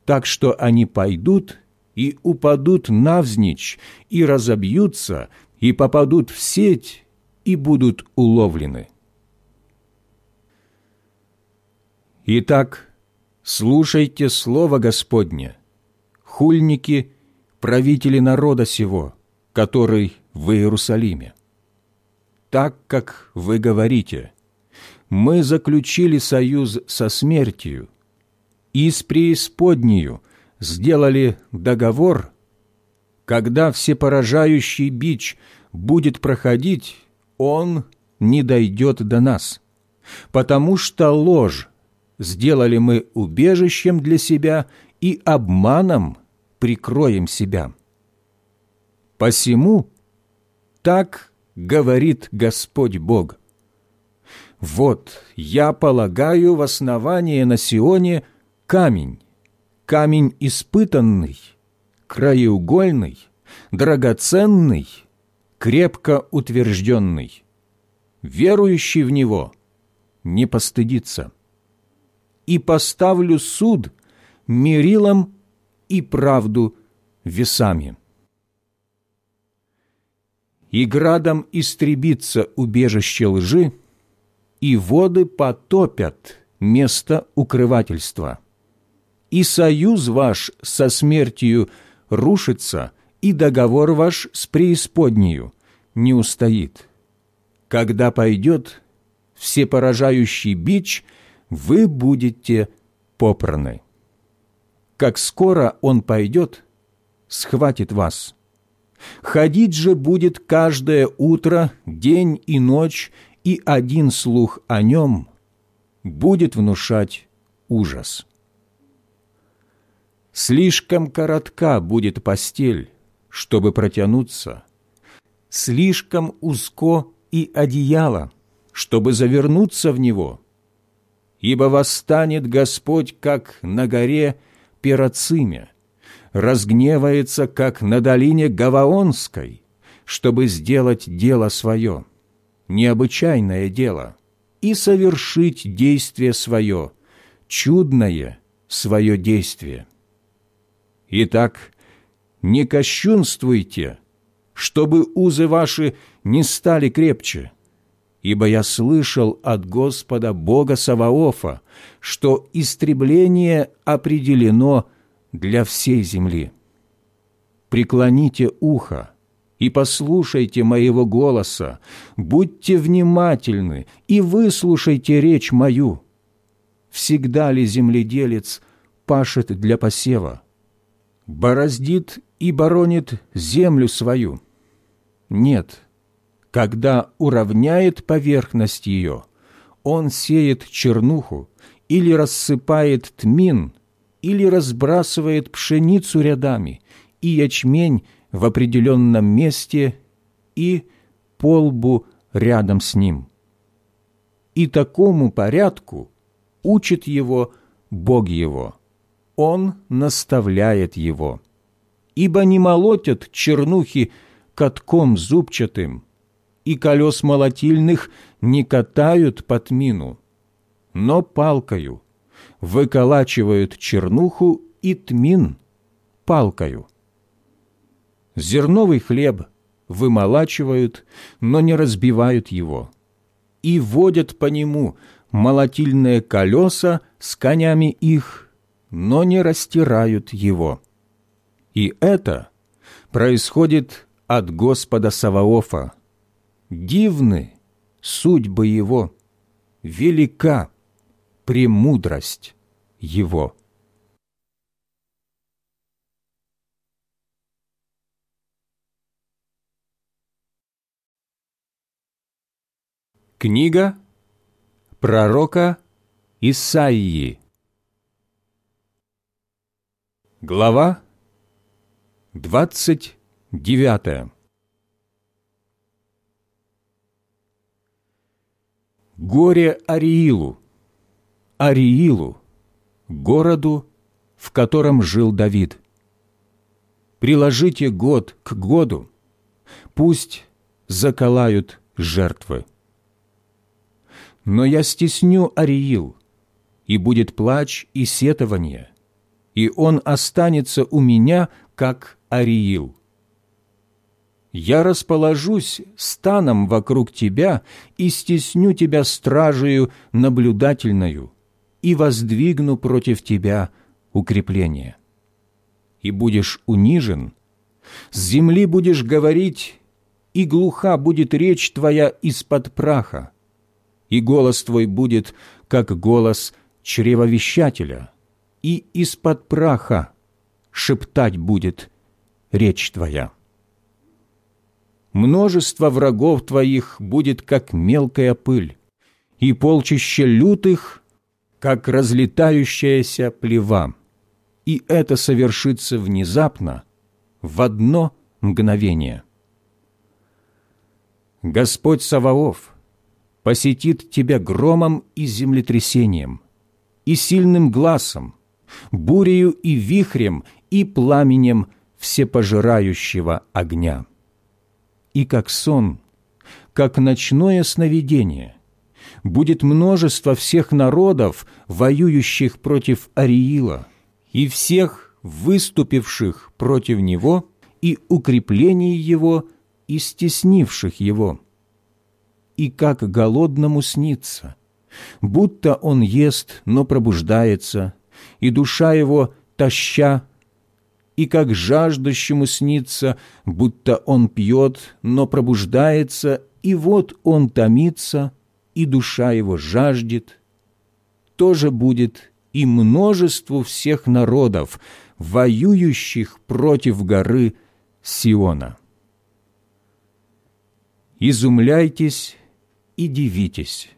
так что они пойдут и упадут навзничь, и разобьются, и попадут в сеть, и будут уловлены. Итак, слушайте Слово Господне, хульники, правители народа сего, который в Иерусалиме. Так как вы говорите, мы заключили союз со смертью и с преисподнею сделали договор, когда всепоражающий бич будет проходить, он не дойдет до нас, потому что ложь сделали мы убежищем для себя и обманом прикроем себя. Посему так говорит Господь Бог. Вот я полагаю в основание на Сионе камень, камень испытанный, краеугольный, драгоценный, крепко утвержденный. Верующий в него не постыдится и поставлю суд мерилом и правду весами. И градом истребится убежище лжи, и воды потопят место укрывательства. И союз ваш со смертью рушится, и договор ваш с преисподнею не устоит. Когда пойдет всепоражающий бич – вы будете попраны. Как скоро он пойдет, схватит вас. Ходить же будет каждое утро, день и ночь, и один слух о нем будет внушать ужас. Слишком коротка будет постель, чтобы протянуться, слишком узко и одеяло, чтобы завернуться в него – ибо восстанет Господь, как на горе Пероциме, разгневается, как на долине Гаваонской, чтобы сделать дело свое, необычайное дело, и совершить действие свое, чудное свое действие. Итак, не кощунствуйте, чтобы узы ваши не стали крепче, ибо я слышал от Господа Бога Саваофа, что истребление определено для всей земли. Преклоните ухо и послушайте моего голоса, будьте внимательны и выслушайте речь мою. Всегда ли земледелец пашет для посева, бороздит и боронит землю свою? Нет, когда уравняет поверхность ее, он сеет чернуху или рассыпает тмин или разбрасывает пшеницу рядами и ячмень в определенном месте и полбу рядом с ним. И такому порядку учит его Бог его. Он наставляет его. Ибо не молотят чернухи катком зубчатым, и колес молотильных не катают под мину, но палкою выколачивают чернуху и тмин палкою. Зерновый хлеб вымолачивают, но не разбивают его, и водят по нему молотильные колеса с конями их, но не растирают его. И это происходит от Господа Саваофа. Дивны судьбы его, велика премудрость его. Книга пророка Исаии Глава двадцать девятая Горе Ариилу, Ариилу, городу, в котором жил Давид. Приложите год к году, пусть заколают жертвы. Но я стесню Ариил, и будет плач и сетование, и он останется у меня, как Ариил я расположусь станом вокруг тебя и стесню тебя стражею наблюдательную и воздвигну против тебя укрепление. И будешь унижен, с земли будешь говорить, и глуха будет речь твоя из-под праха, и голос твой будет, как голос чревовещателя, и из-под праха шептать будет речь твоя множество врагов твоих будет, как мелкая пыль, и полчище лютых, как разлетающаяся плева. И это совершится внезапно, в одно мгновение. Господь Саваоф посетит тебя громом и землетрясением, и сильным глазом, бурею и вихрем, и пламенем всепожирающего огня и как сон, как ночное сновидение. Будет множество всех народов, воюющих против Ариила, и всех выступивших против него, и укреплений его, и стеснивших его. И как голодному снится, будто он ест, но пробуждается, и душа его, таща, и как жаждущему снится, будто он пьет, но пробуждается, и вот он томится, и душа его жаждет, тоже будет и множеству всех народов, воюющих против горы Сиона. Изумляйтесь и дивитесь.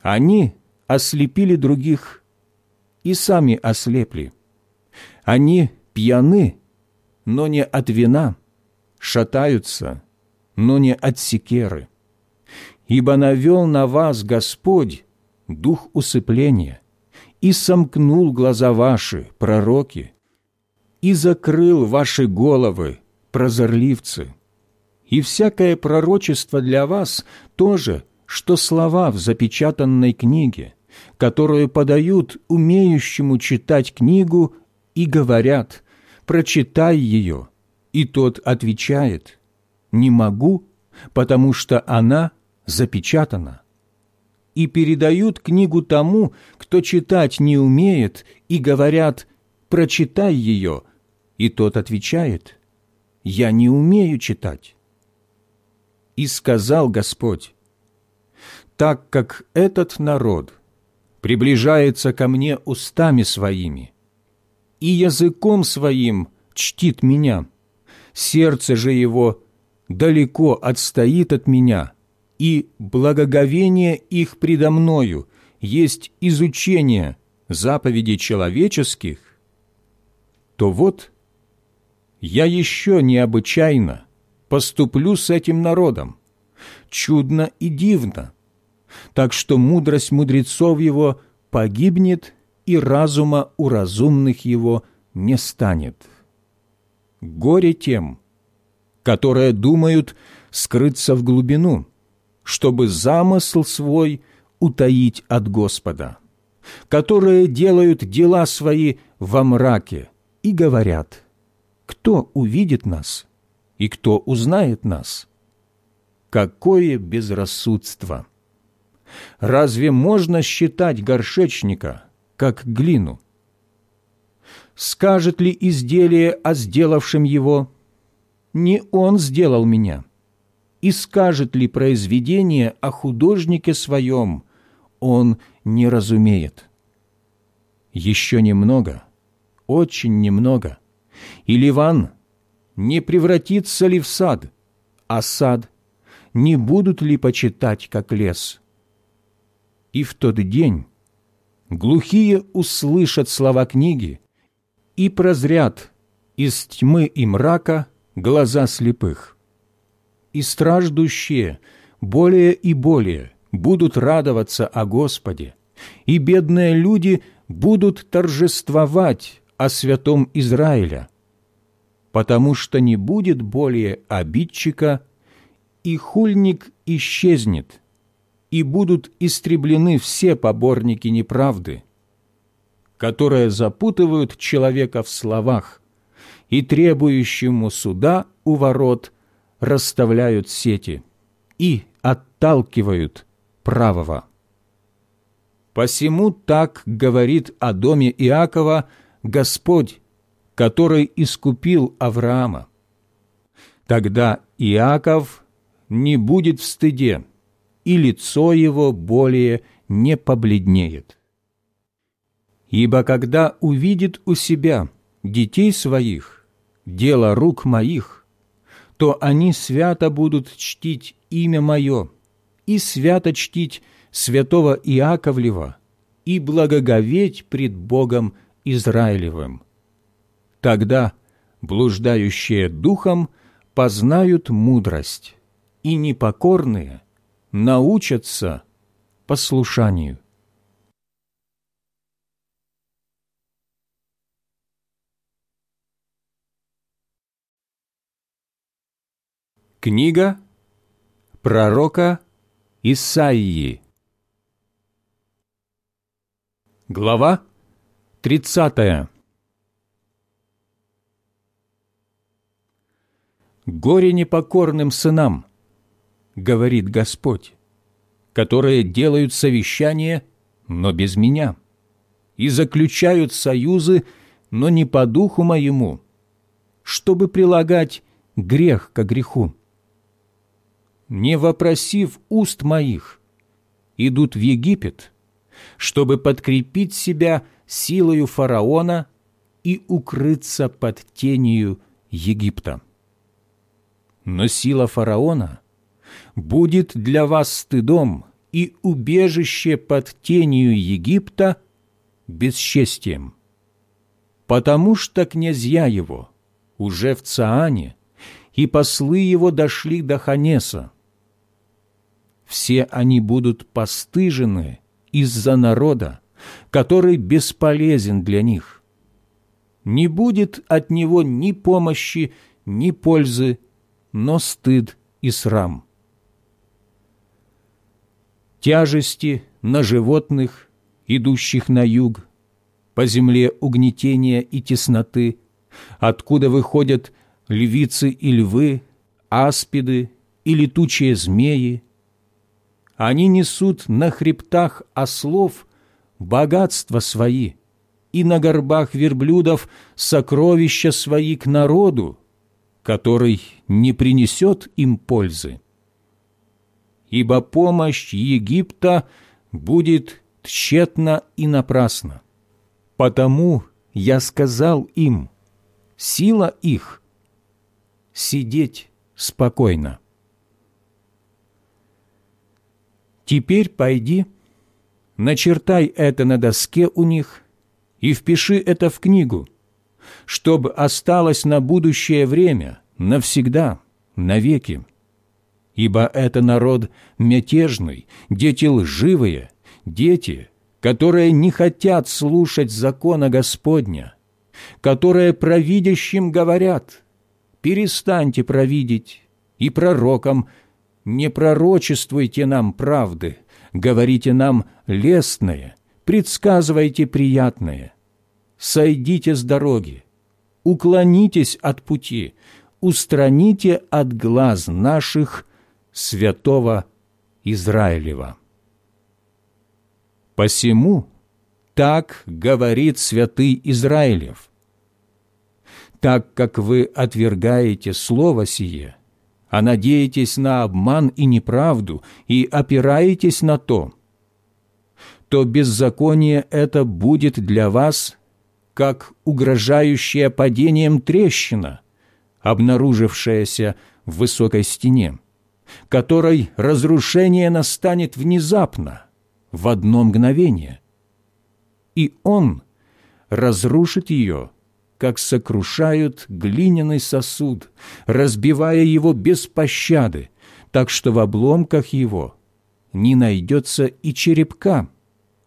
Они ослепили других и сами ослепли. Они пьяны, но не от вина, шатаются, но не от секеры. Ибо навел на вас Господь дух усыпления и сомкнул глаза ваши, пророки, и закрыл ваши головы, прозорливцы. И всякое пророчество для вас тоже, что слова в запечатанной книге, которую подают умеющему читать книгу и говорят «прочитай ее», и тот отвечает «не могу, потому что она запечатана». И передают книгу тому, кто читать не умеет, и говорят «прочитай ее», и тот отвечает «я не умею читать». И сказал Господь, «Так как этот народ приближается ко мне устами своими, и языком своим чтит меня. Сердце же его далеко отстоит от меня, и благоговение их предо мною есть изучение заповедей человеческих, то вот я еще необычайно поступлю с этим народом, чудно и дивно, так что мудрость мудрецов его погибнет, и разума у разумных его не станет. Горе тем, которые думают скрыться в глубину, чтобы замысл свой утаить от Господа, которые делают дела свои во мраке и говорят, кто увидит нас и кто узнает нас? Какое безрассудство! Разве можно считать горшечника, как глину? Скажет ли изделие о сделавшем его? Не он сделал меня. И скажет ли произведение о художнике своем? Он не разумеет. Еще немного, очень немного, и Ливан не превратится ли в сад, а сад не будут ли почитать, как лес? И в тот день глухие услышат слова книги и прозрят из тьмы и мрака глаза слепых. И страждущие более и более будут радоваться о Господе, и бедные люди будут торжествовать о святом Израиля, потому что не будет более обидчика, и хульник исчезнет, и будут истреблены все поборники неправды, которые запутывают человека в словах и требующему суда у ворот расставляют сети и отталкивают правого. Посему так говорит о доме Иакова Господь, который искупил Авраама. Тогда Иаков не будет в стыде, и лицо его более не побледнеет. Ибо когда увидит у себя детей своих, дело рук моих, то они свято будут чтить имя Мое и свято чтить святого Иаковлева и благоговеть пред Богом Израилевым. Тогда блуждающие духом познают мудрость, и непокорные научатся послушанию. Книга пророка Исаии. Глава 30 «Горе непокорным сынам, — говорит Господь, — которые делают совещание, но без меня, и заключают союзы, но не по духу моему, чтобы прилагать грех ко греху. Не вопросив уст моих, идут в Египет, чтобы подкрепить себя силою фараона и укрыться под тенью Египта но сила фараона будет для вас стыдом и убежище под тенью Египта бесчестием. Потому что князья его уже в Цаане, и послы его дошли до Ханеса. Все они будут постыжены из-за народа, который бесполезен для них. Не будет от него ни помощи, ни пользы, но стыд и срам. Тяжести на животных, идущих на юг, по земле угнетения и тесноты, откуда выходят львицы и львы, аспиды и летучие змеи. Они несут на хребтах ослов богатства свои и на горбах верблюдов сокровища свои к народу, который не принесет им пользы. Ибо помощь Египта будет тщетна и напрасна. Потому я сказал им, сила их — сидеть спокойно. Теперь пойди, начертай это на доске у них и впиши это в книгу, чтобы осталось на будущее время, навсегда, навеки. Ибо это народ мятежный, дети лживые, дети, которые не хотят слушать закона Господня, которые провидящим говорят, «Перестаньте провидеть, и пророкам не пророчествуйте нам правды, говорите нам лестное, предсказывайте приятное. Сойдите с дороги, уклонитесь от пути, устраните от глаз наших святого Израилева. Посему так говорит святый Израилев. Так как вы отвергаете слово сие, а надеетесь на обман и неправду и опираетесь на то, то беззаконие это будет для вас как угрожающая падением трещина, обнаружившаяся в высокой стене, которой разрушение настанет внезапно, в одно мгновение. И он разрушит ее, как сокрушают глиняный сосуд, разбивая его без пощады, так что в обломках его не найдется и черепка,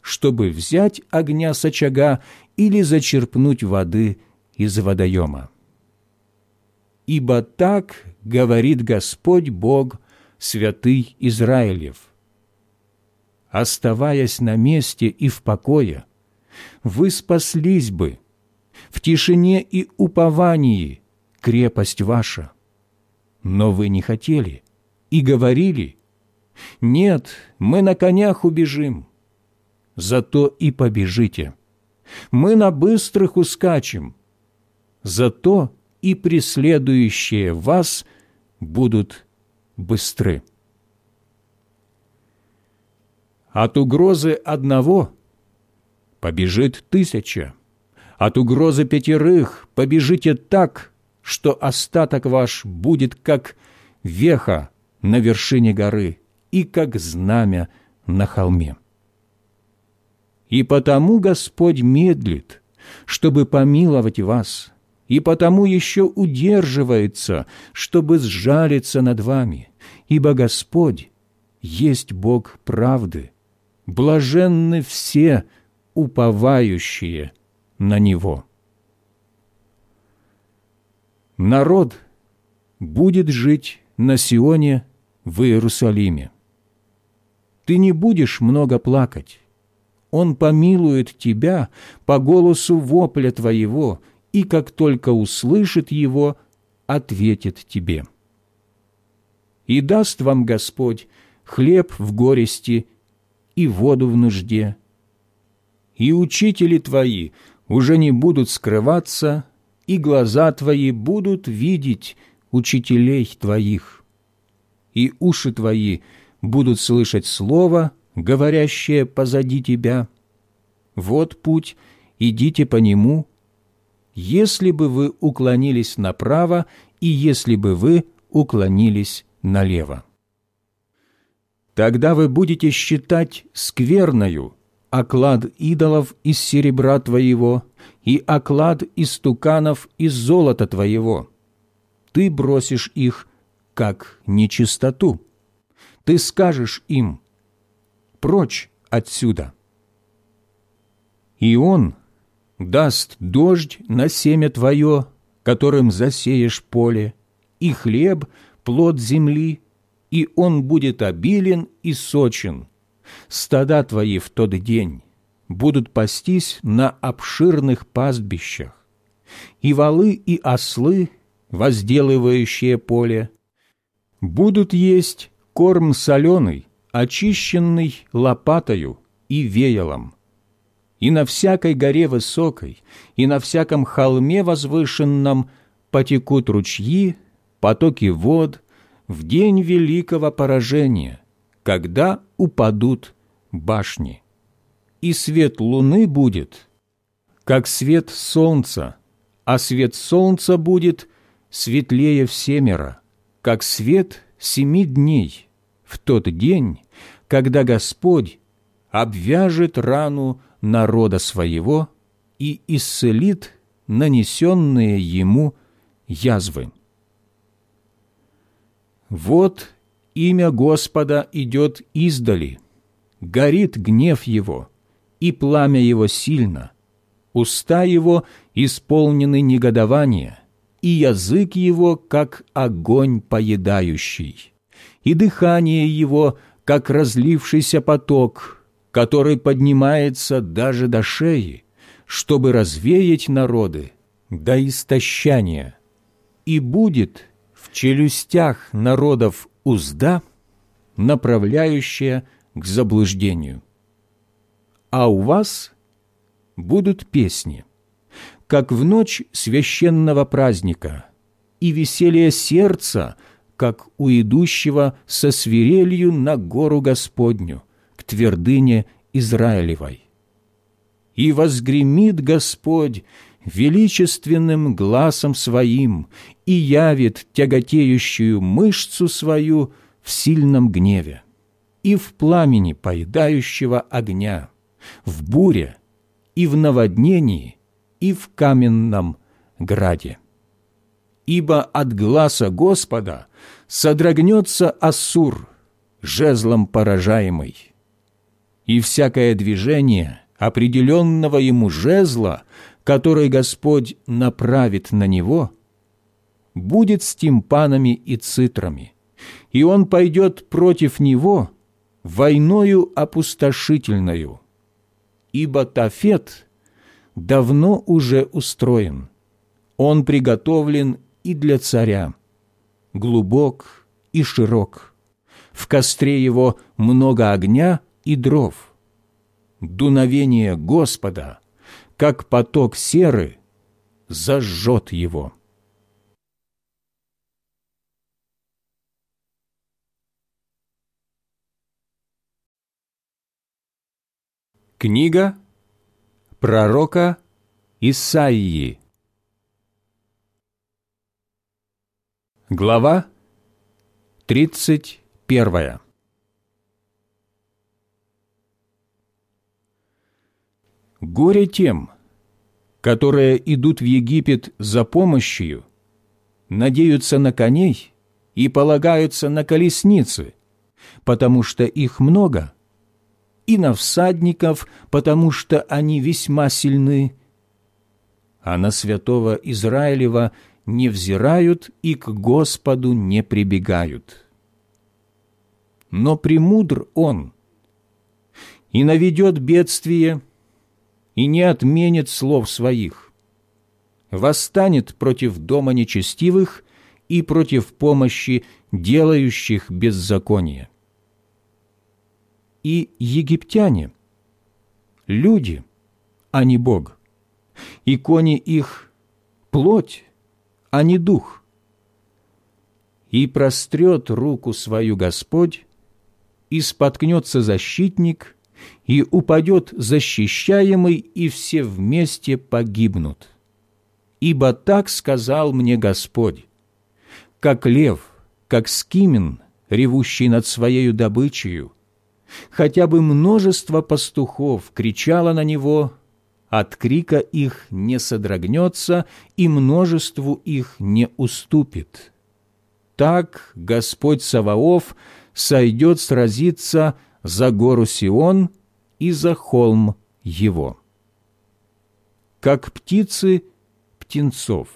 чтобы взять огня с очага или зачерпнуть воды из водоема. Ибо так говорит Господь Бог, святый Израилев. Оставаясь на месте и в покое, вы спаслись бы, в тишине и уповании крепость ваша. Но вы не хотели и говорили, «Нет, мы на конях убежим, зато и побежите. Мы на быстрых ускачем, зато и преследующие вас будут быстры. От угрозы одного побежит тысяча, от угрозы пятерых побежите так, что остаток ваш будет как веха на вершине горы и как знамя на холме. И потому Господь медлит, чтобы помиловать вас, и потому еще удерживается, чтобы сжалиться над вами, ибо Господь есть Бог правды, блаженны все уповающие на Него. Народ будет жить на Сионе в Иерусалиме. Ты не будешь много плакать, он помилует тебя по голосу вопля твоего, и как только услышит его, ответит тебе. И даст вам Господь хлеб в горести и воду в нужде. И учители твои уже не будут скрываться, и глаза твои будут видеть учителей твоих, и уши твои будут слышать слово, говорящее позади тебя, «Вот путь, идите по нему», если бы вы уклонились направо и если бы вы уклонились налево. Тогда вы будете считать скверною оклад идолов из серебра твоего и оклад из туканов из золота твоего. Ты бросишь их, как нечистоту. Ты скажешь им, прочь отсюда. И Он даст дождь на семя твое, которым засеешь поле, и хлеб, плод земли, и он будет обилен и сочен. Стада твои в тот день будут пастись на обширных пастбищах, и валы и ослы, возделывающие поле, будут есть корм соленый, очищенный лопатою и веялом. И на всякой горе высокой, и на всяком холме возвышенном потекут ручьи, потоки вод в день великого поражения, когда упадут башни. И свет луны будет, как свет солнца, а свет солнца будет светлее всемера, как свет семи дней, в тот день, когда Господь обвяжет рану народа своего и исцелит нанесенные ему язвы. Вот имя Господа идет издали, горит гнев его, и пламя его сильно, уста его исполнены негодования, и язык его, как огонь поедающий, и дыхание его, как разлившийся поток, который поднимается даже до шеи, чтобы развеять народы до истощания, и будет в челюстях народов узда, направляющая к заблуждению. А у вас будут песни, как в ночь священного праздника, и веселье сердца, как у идущего со свирелью на гору Господню, твердыне Израилевой. И возгремит Господь величественным глазом своим и явит тяготеющую мышцу свою в сильном гневе и в пламени поедающего огня, в буре и в наводнении и в каменном граде. Ибо от глаза Господа содрогнется Ассур, жезлом поражаемый, и всякое движение определенного ему жезла который Господь направит на него, будет с тимпанами и цитрами, и он пойдет против него войною опустошительною, ибо Тафет давно уже устроен, он приготовлен и для царя, глубок и широк, в костре его много огня и дров. Дуновение Господа, как поток серы, зажжет его. Книга пророка Исаии Глава 31 Горе тем, которые идут в Египет за помощью, надеются на коней и полагаются на колесницы, потому что их много, и на всадников, потому что они весьма сильны, а на святого Израилева не взирают и к Господу не прибегают. Но премудр он и наведет бедствие – и не отменит слов своих, восстанет против дома нечестивых и против помощи делающих беззаконие. И египтяне – люди, а не Бог, и кони их – плоть, а не дух. И прострет руку свою Господь, и споткнется защитник – и упадет защищаемый, и все вместе погибнут. Ибо так сказал мне Господь, как лев, как скимен, ревущий над своею добычею, хотя бы множество пастухов кричало на него, от крика их не содрогнется, и множеству их не уступит. Так Господь Саваоф сойдет сразиться за гору Сион и за холм его. Как птицы птенцов,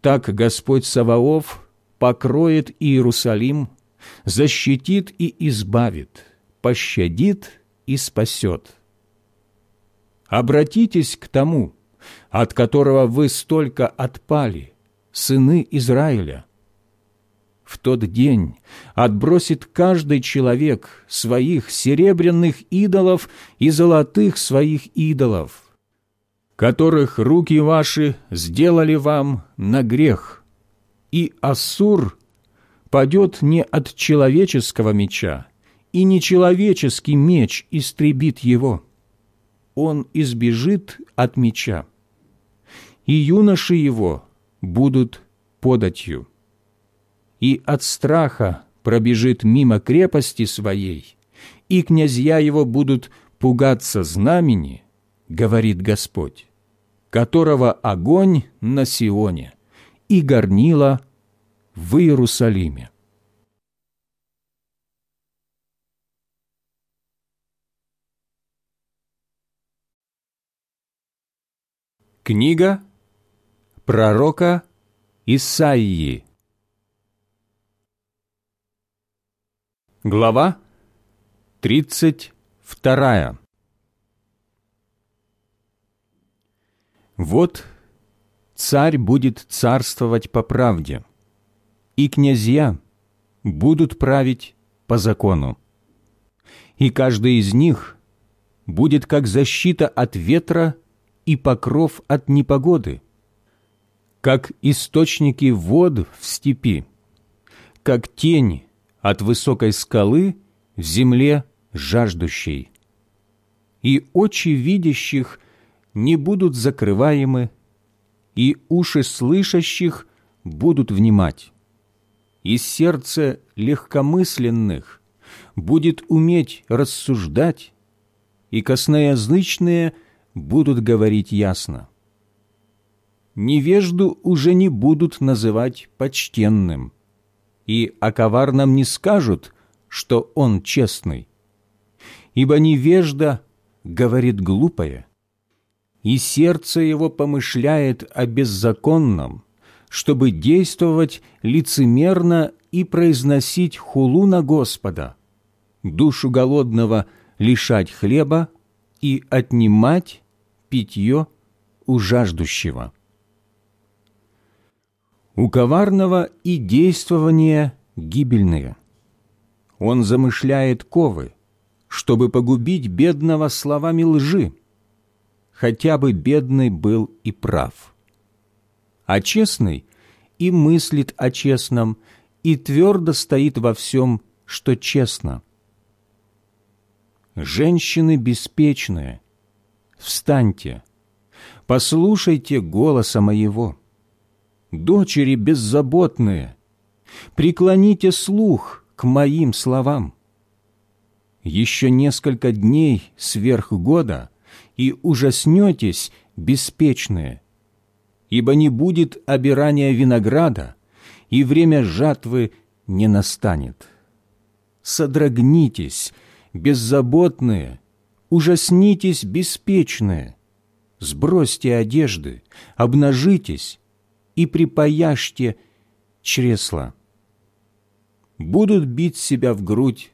так Господь Саваоф покроет Иерусалим, защитит и избавит, пощадит и спасет. Обратитесь к тому, от которого вы столько отпали, сыны Израиля, в тот день отбросит каждый человек своих серебряных идолов и золотых своих идолов, которых руки ваши сделали вам на грех, и Ассур падет не от человеческого меча, и не человеческий меч истребит его. Он избежит от меча, и юноши его будут податью и от страха пробежит мимо крепости своей, и князья его будут пугаться знамени, говорит Господь. которого огонь на Сионе и горнила в Иерусалиме. Книга пророка Исаии Глава тридцать вторая Вот царь будет царствовать по правде, и князья будут править по закону. И каждый из них будет как защита от ветра и покров от непогоды, как источники вод в степи, как тень от высокой скалы в земле жаждущей. И очи видящих не будут закрываемы, и уши слышащих будут внимать. И сердце легкомысленных будет уметь рассуждать, и косноязычные будут говорить ясно. Невежду уже не будут называть почтенным, и о коварном не скажут, что он честный. Ибо невежда говорит глупое, и сердце его помышляет о беззаконном, чтобы действовать лицемерно и произносить хулу на Господа, душу голодного лишать хлеба и отнимать питье у жаждущего. У коварного и действования гибельные. Он замышляет ковы, чтобы погубить бедного словами лжи, хотя бы бедный был и прав. А честный и мыслит о честном, и твердо стоит во всем, что честно. Женщины беспечные, встаньте, послушайте голоса моего. Дочери беззаботные, преклоните слух к моим словам. Еще несколько дней сверх года — и ужаснетесь, беспечные, ибо не будет обирания винограда, и время жатвы не настанет. Содрогнитесь, беззаботные, ужаснитесь, беспечные, сбросьте одежды, обнажитесь и припаяшьте чресла. Будут бить себя в грудь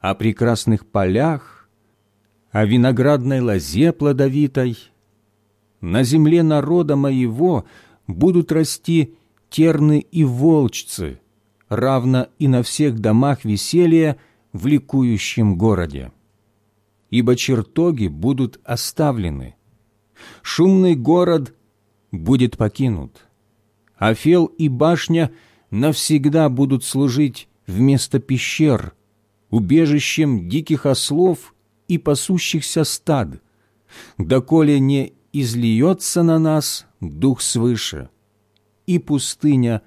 о прекрасных полях, о виноградной лозе плодовитой. На земле народа моего будут расти терны и волчцы, равно и на всех домах веселья в ликующем городе. Ибо чертоги будут оставлены, шумный город будет покинут, а фел и башня навсегда будут служить вместо пещер, убежищем диких ослов и пасущихся стад, доколе не излиется на нас Дух свыше, и пустыня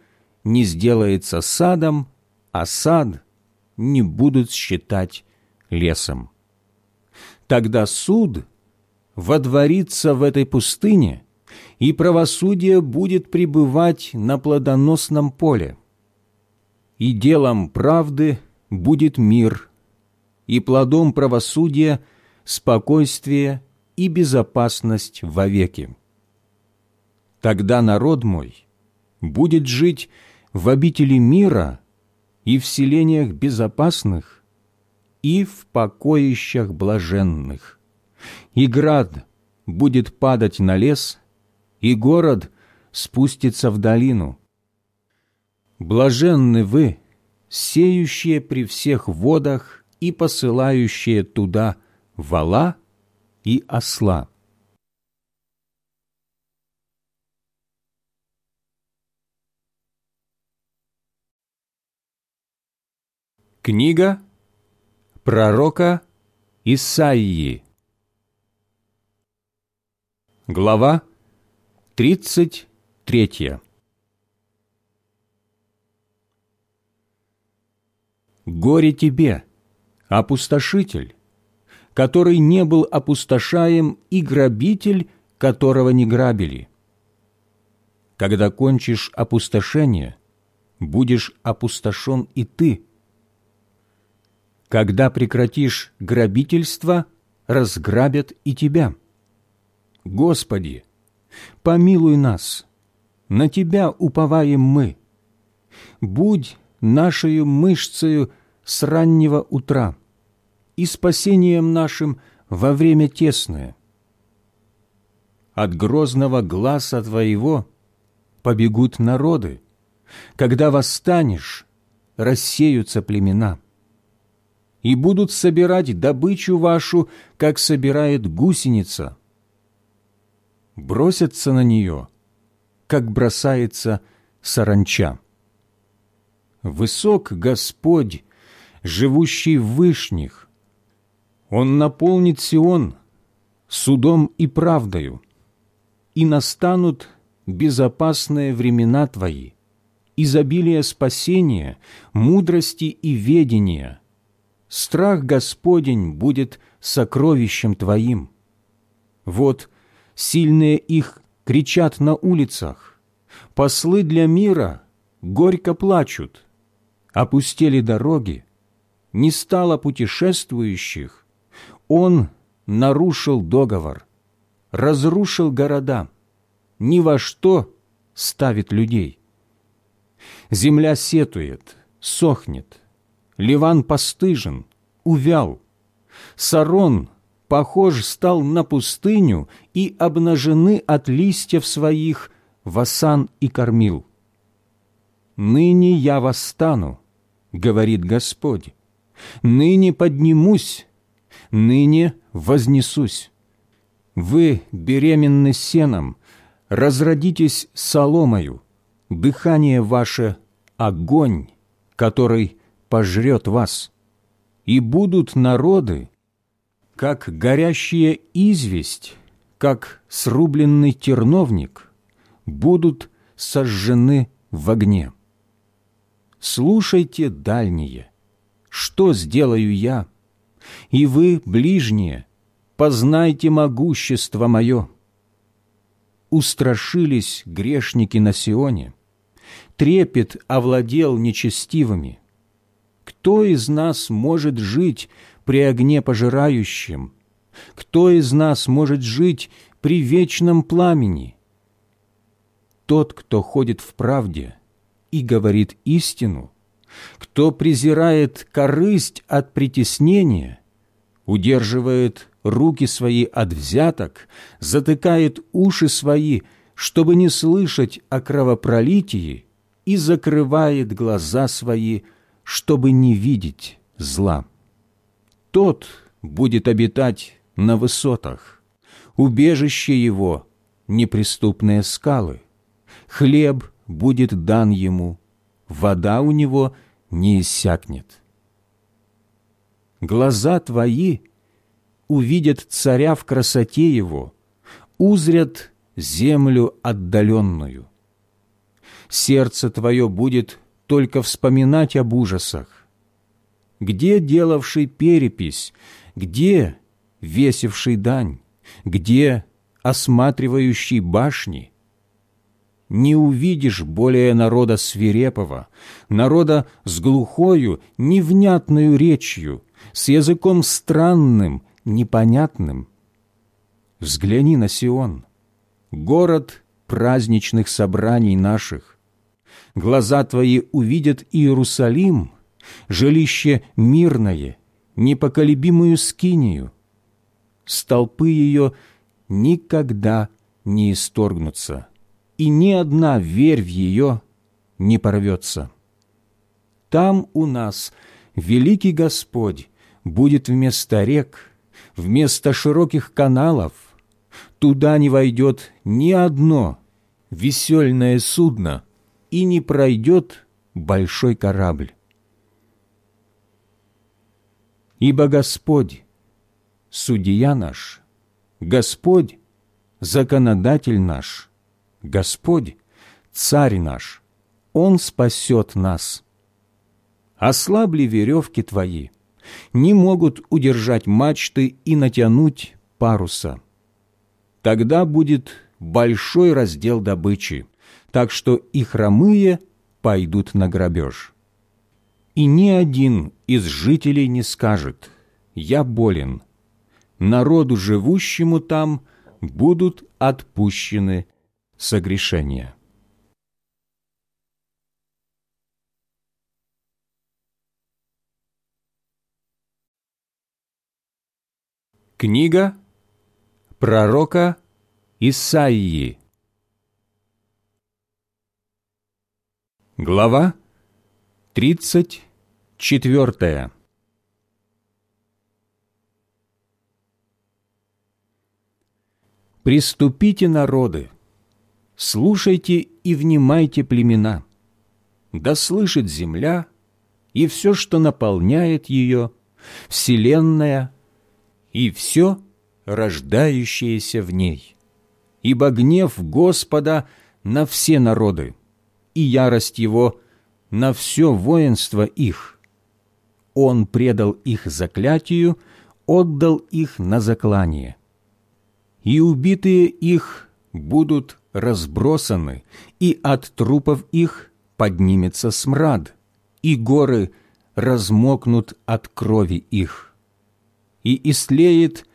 не сделается садом, а сад не будут считать лесом. Тогда суд водворится в этой пустыне, и правосудие будет пребывать на плодоносном поле. И делом правды будет мир и плодом правосудия спокойствие и безопасность вовеки. Тогда народ мой будет жить в обители мира и в селениях безопасных, и в покоищах блаженных. И град будет падать на лес, и город спустится в долину. Блаженны вы, сеющие при всех водах и посылающие туда вала и осла. Книга пророка Исаии Глава тридцать третья Горе тебе! опустошитель, который не был опустошаем, и грабитель, которого не грабили. Когда кончишь опустошение, будешь опустошен и ты. Когда прекратишь грабительство, разграбят и тебя. Господи, помилуй нас, на Тебя уповаем мы. Будь нашою мышцею с раннего утра и спасением нашим во время тесное. От грозного глаза Твоего побегут народы, когда восстанешь, рассеются племена и будут собирать добычу вашу, как собирает гусеница. Бросятся на нее, как бросается саранча. Высок Господь, живущий в вышних. Он наполнит Сион судом и правдою, и настанут безопасные времена Твои, изобилие спасения, мудрости и ведения. Страх Господень будет сокровищем Твоим. Вот сильные их кричат на улицах, послы для мира горько плачут, опустели дороги, не стало путешествующих, он нарушил договор, разрушил города, ни во что ставит людей. Земля сетует, сохнет, Ливан постыжен, увял, Сарон похож стал на пустыню, и обнажены от листьев своих Васан и кормил. «Ныне я восстану», — говорит Господь, «ныне поднимусь, ныне вознесусь. Вы беременны сеном, разродитесь соломою, дыхание ваше — огонь, который пожрет вас. И будут народы, как горящая известь, как срубленный терновник, будут сожжены в огне. Слушайте дальние, что сделаю я, и вы, ближние, познайте могущество мое. Устрашились грешники на Сионе, трепет овладел нечестивыми. Кто из нас может жить при огне пожирающем? Кто из нас может жить при вечном пламени? Тот, кто ходит в правде – и говорит истину, кто презирает корысть от притеснения, удерживает руки свои от взяток, затыкает уши свои, чтобы не слышать о кровопролитии, и закрывает глаза свои, чтобы не видеть зла. Тот будет обитать на высотах, убежище его — неприступные скалы, хлеб будет дан ему, вода у него не иссякнет. Глаза твои увидят царя в красоте его, узрят землю отдаленную. Сердце твое будет только вспоминать об ужасах. Где делавший перепись, где весивший дань, где осматривающий башни, не увидишь более народа свирепого, народа с глухою, невнятную речью, с языком странным, непонятным. Взгляни на Сион, город праздничных собраний наших. Глаза твои увидят Иерусалим, жилище мирное, непоколебимую скинию. Столпы ее никогда не исторгнутся и ни одна верь в ее не порвется. Там у нас великий Господь будет вместо рек, вместо широких каналов. Туда не войдет ни одно весельное судно и не пройдет большой корабль. Ибо Господь, судья наш, Господь, законодатель наш – Господь, Царь наш, Он спасет нас. Ослабли веревки Твои, не могут удержать мачты и натянуть паруса. тогда будет большой раздел добычи, так что и хромые пойдут на грабеж. И ни один из жителей не скажет «Я болен». Народу, живущему там, будут отпущены согрешения. Книга пророка Исаии Глава тридцать четвертая «Приступите, народы, слушайте и внимайте племена, да слышит земля и все, что наполняет ее, вселенная – и все рождающееся в ней. Ибо гнев Господа на все народы, и ярость Его на все воинство их. Он предал их заклятию, отдал их на заклание. И убитые их будут разбросаны, и от трупов их поднимется смрад, и горы размокнут от крови их и истлеет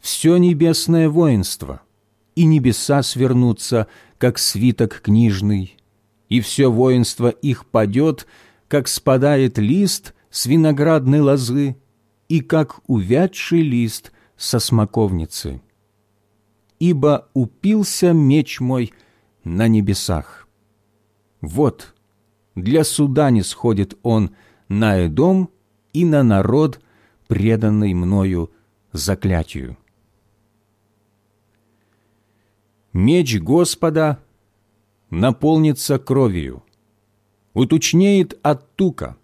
все небесное воинство, и небеса свернутся, как свиток книжный, и все воинство их падет, как спадает лист с виноградной лозы, и как увядший лист со смоковницы. Ибо упился меч мой на небесах. Вот, для суда не сходит он на Эдом и на народ, преданный мною заклятию. Меч Господа наполнится кровью, уточнеет от тука,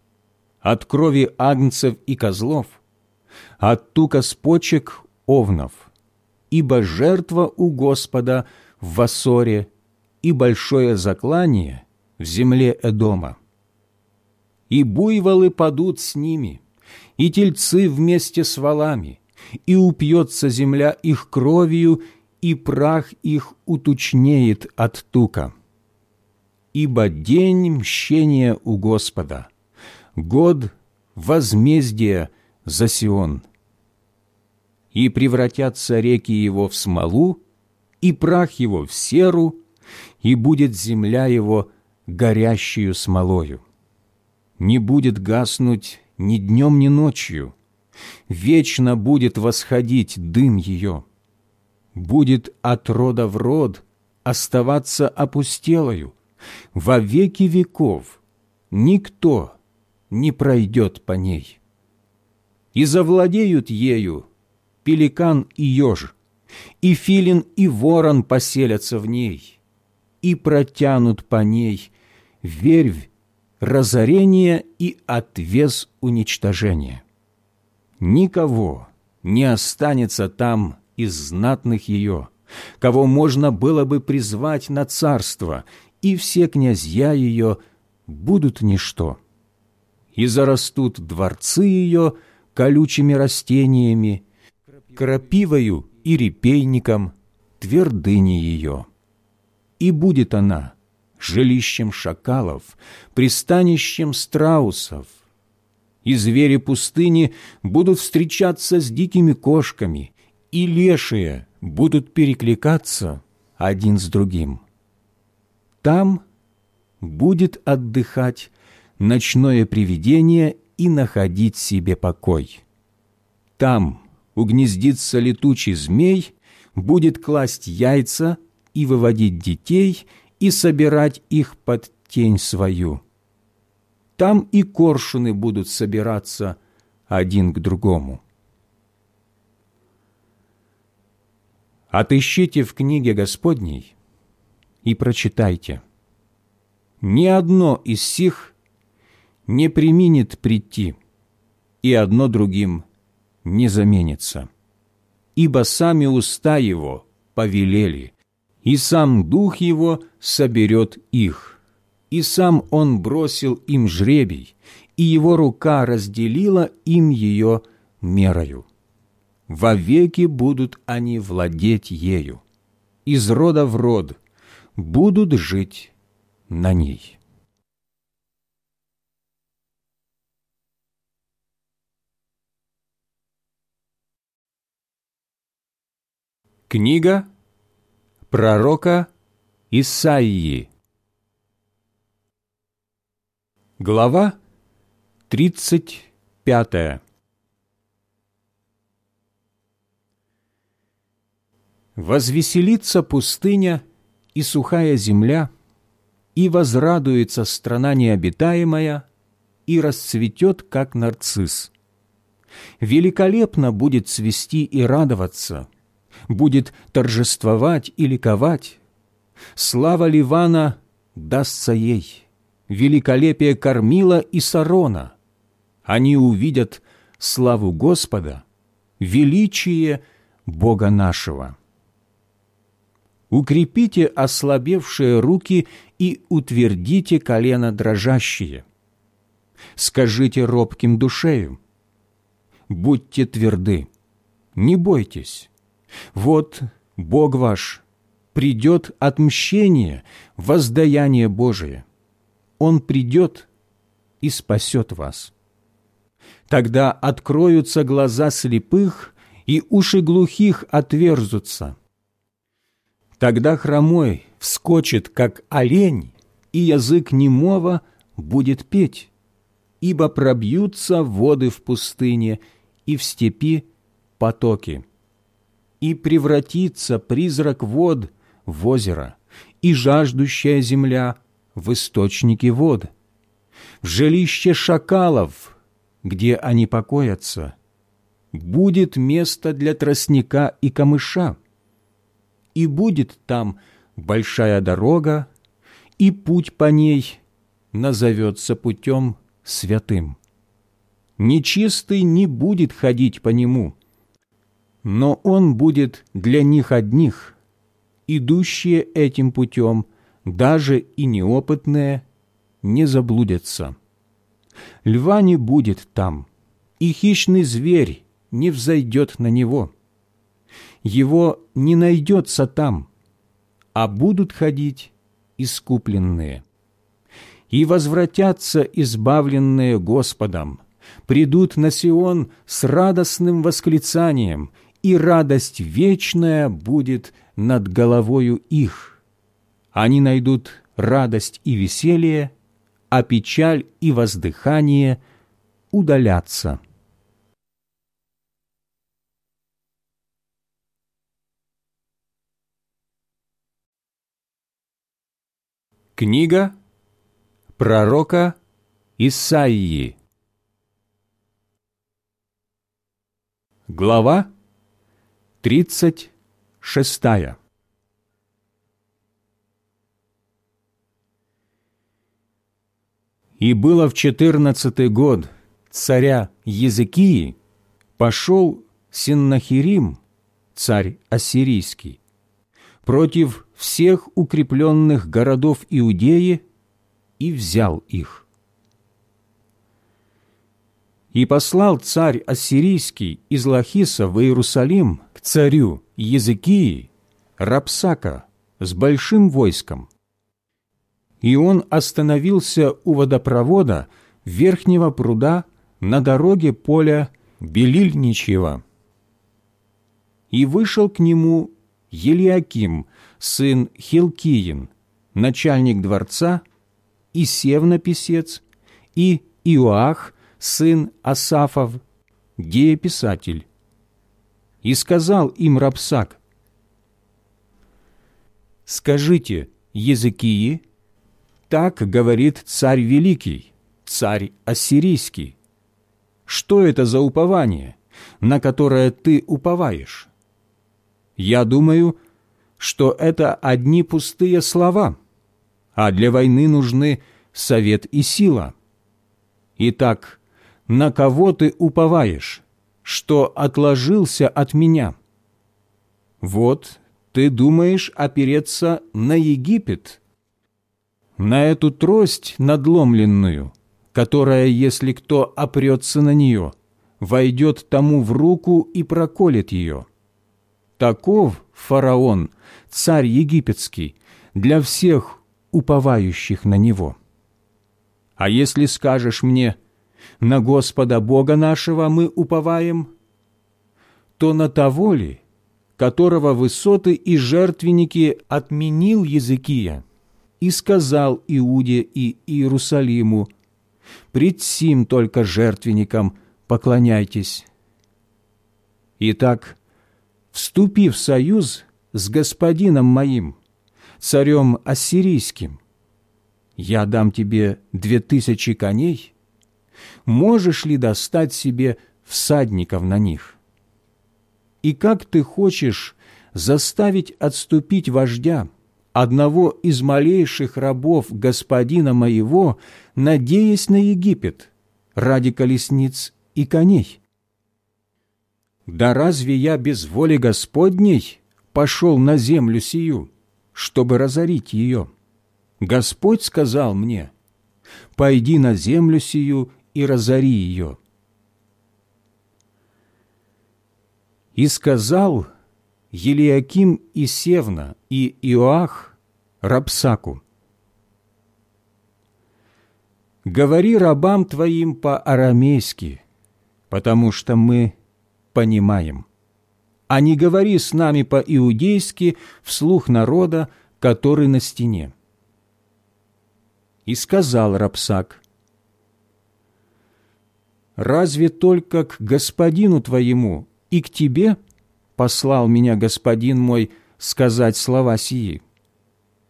от крови агнцев и козлов, от тука с почек овнов, ибо жертва у Господа в Вассоре и большое заклание в земле Эдома. И буйволы падут с ними, и тельцы вместе с валами, и упьется земля их кровью, и прах их утучнеет от тука. Ибо день мщения у Господа, год возмездия за Сион. И превратятся реки его в смолу, и прах его в серу, и будет земля его горящую смолою. Не будет гаснуть ни днем, ни ночью. Вечно будет восходить дым ее. Будет от рода в род оставаться опустелою. Во веки веков никто не пройдет по ней. И завладеют ею пеликан и еж, и филин и ворон поселятся в ней, и протянут по ней вервь разорение и отвес уничтожения. Никого не останется там из знатных ее, кого можно было бы призвать на царство, и все князья ее будут ничто. И зарастут дворцы ее колючими растениями, крапивою и репейником твердыни ее. И будет она жилищем шакалов, пристанищем страусов. И звери пустыни будут встречаться с дикими кошками, и лешие будут перекликаться один с другим. Там будет отдыхать ночное привидение и находить себе покой. Там угнездится летучий змей, будет класть яйца и выводить детей – и собирать их под тень свою. Там и коршуны будут собираться один к другому. Отыщите в книге Господней и прочитайте. Ни одно из сих не применит прийти, и одно другим не заменится. Ибо сами уста его повелели, и сам Дух Его соберет их. И сам Он бросил им жребий, и Его рука разделила им ее мерою. Вовеки будут они владеть ею, из рода в род будут жить на ней. Книга пророка Исаии Глава тридцать пятая Возвеселится пустыня и сухая земля, и возрадуется страна необитаемая, и расцветет, как нарцисс. Великолепно будет цвести и радоваться, будет торжествовать и ликовать. Слава Ливана дастся ей, великолепие Кормила и Сарона. Они увидят славу Господа, величие Бога нашего укрепите ослабевшие руки и утвердите колено дрожащие. Скажите робким душею, будьте тверды, не бойтесь. Вот Бог ваш, придет отмщение, воздаяние Божие. Он придет и спасет вас. Тогда откроются глаза слепых, и уши глухих отверзутся – Тогда хромой вскочит, как олень, и язык немого будет петь, ибо пробьются воды в пустыне и в степи потоки. И превратится призрак вод в озеро, и жаждущая земля в источники вод, в жилище шакалов, где они покоятся, будет место для тростника и камыша, и будет там большая дорога, и путь по ней назовется путем святым. Нечистый не будет ходить по нему, но он будет для них одних, идущие этим путем, даже и неопытные, не заблудятся. Льва не будет там, и хищный зверь не взойдет на него его не найдется там, а будут ходить искупленные. И возвратятся избавленные Господом, придут на Сион с радостным восклицанием, и радость вечная будет над головою их. Они найдут радость и веселье, а печаль и воздыхание удалятся. Книга пророка Исаии. Глава тридцать шестая. И было в четырнадцатый год царя Языкии пошел Синнахирим, царь ассирийский, против всех укрепленных городов Иудеи и взял их. И послал царь Ассирийский из Лахиса в Иерусалим к царю Языкии, Рапсака, с большим войском. И он остановился у водопровода верхнего пруда на дороге поля Белильничьего. И вышел к нему Елиаким, сын Хилкиин, начальник дворца, и Севна-писец, и Иоах, сын Асафов, гееписатель. И сказал им Рапсак, «Скажите, языкии, так говорит царь великий, царь ассирийский. Что это за упование, на которое ты уповаешь?» Я думаю, что это одни пустые слова, а для войны нужны совет и сила. Итак, на кого ты уповаешь, что отложился от меня? Вот ты думаешь опереться на Египет, на эту трость надломленную, которая, если кто опрется на нее, войдет тому в руку и проколет ее. таков фараон, царь египетский, для всех уповающих на него. А если скажешь мне, на Господа Бога нашего мы уповаем, то на того ли, которого высоты и жертвенники отменил Языкия, и сказал Иуде и Иерусалиму, «Пред сим только жертвенникам поклоняйтесь». Итак, вступи в союз с господином моим, царем ассирийским, я дам тебе две тысячи коней, можешь ли достать себе всадников на них? И как ты хочешь заставить отступить вождя, одного из малейших рабов господина моего, надеясь на Египет, ради колесниц и коней? Да разве я без воли Господней пошел на землю сию, чтобы разорить ее? Господь сказал мне, «Пойди на землю сию и разори ее». И сказал Елиаким и Севна и Иоах Рабсаку, «Говори рабам твоим по-арамейски, потому что мы понимаем, а не говори с нами по-иудейски вслух народа, который на стене». И сказал Рабсак, «Разве только к господину твоему и к тебе послал меня господин мой сказать слова сии?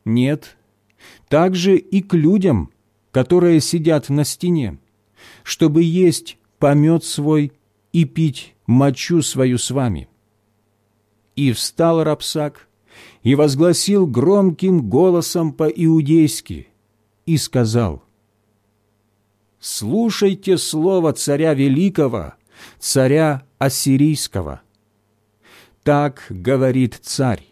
Нет, также и к людям, которые сидят на стене, чтобы есть помет свой и пить мочу свою с вами». И встал Рабсак и возгласил громким голосом по-иудейски и сказал, «Слушайте слово царя великого, царя ассирийского. Так говорит царь,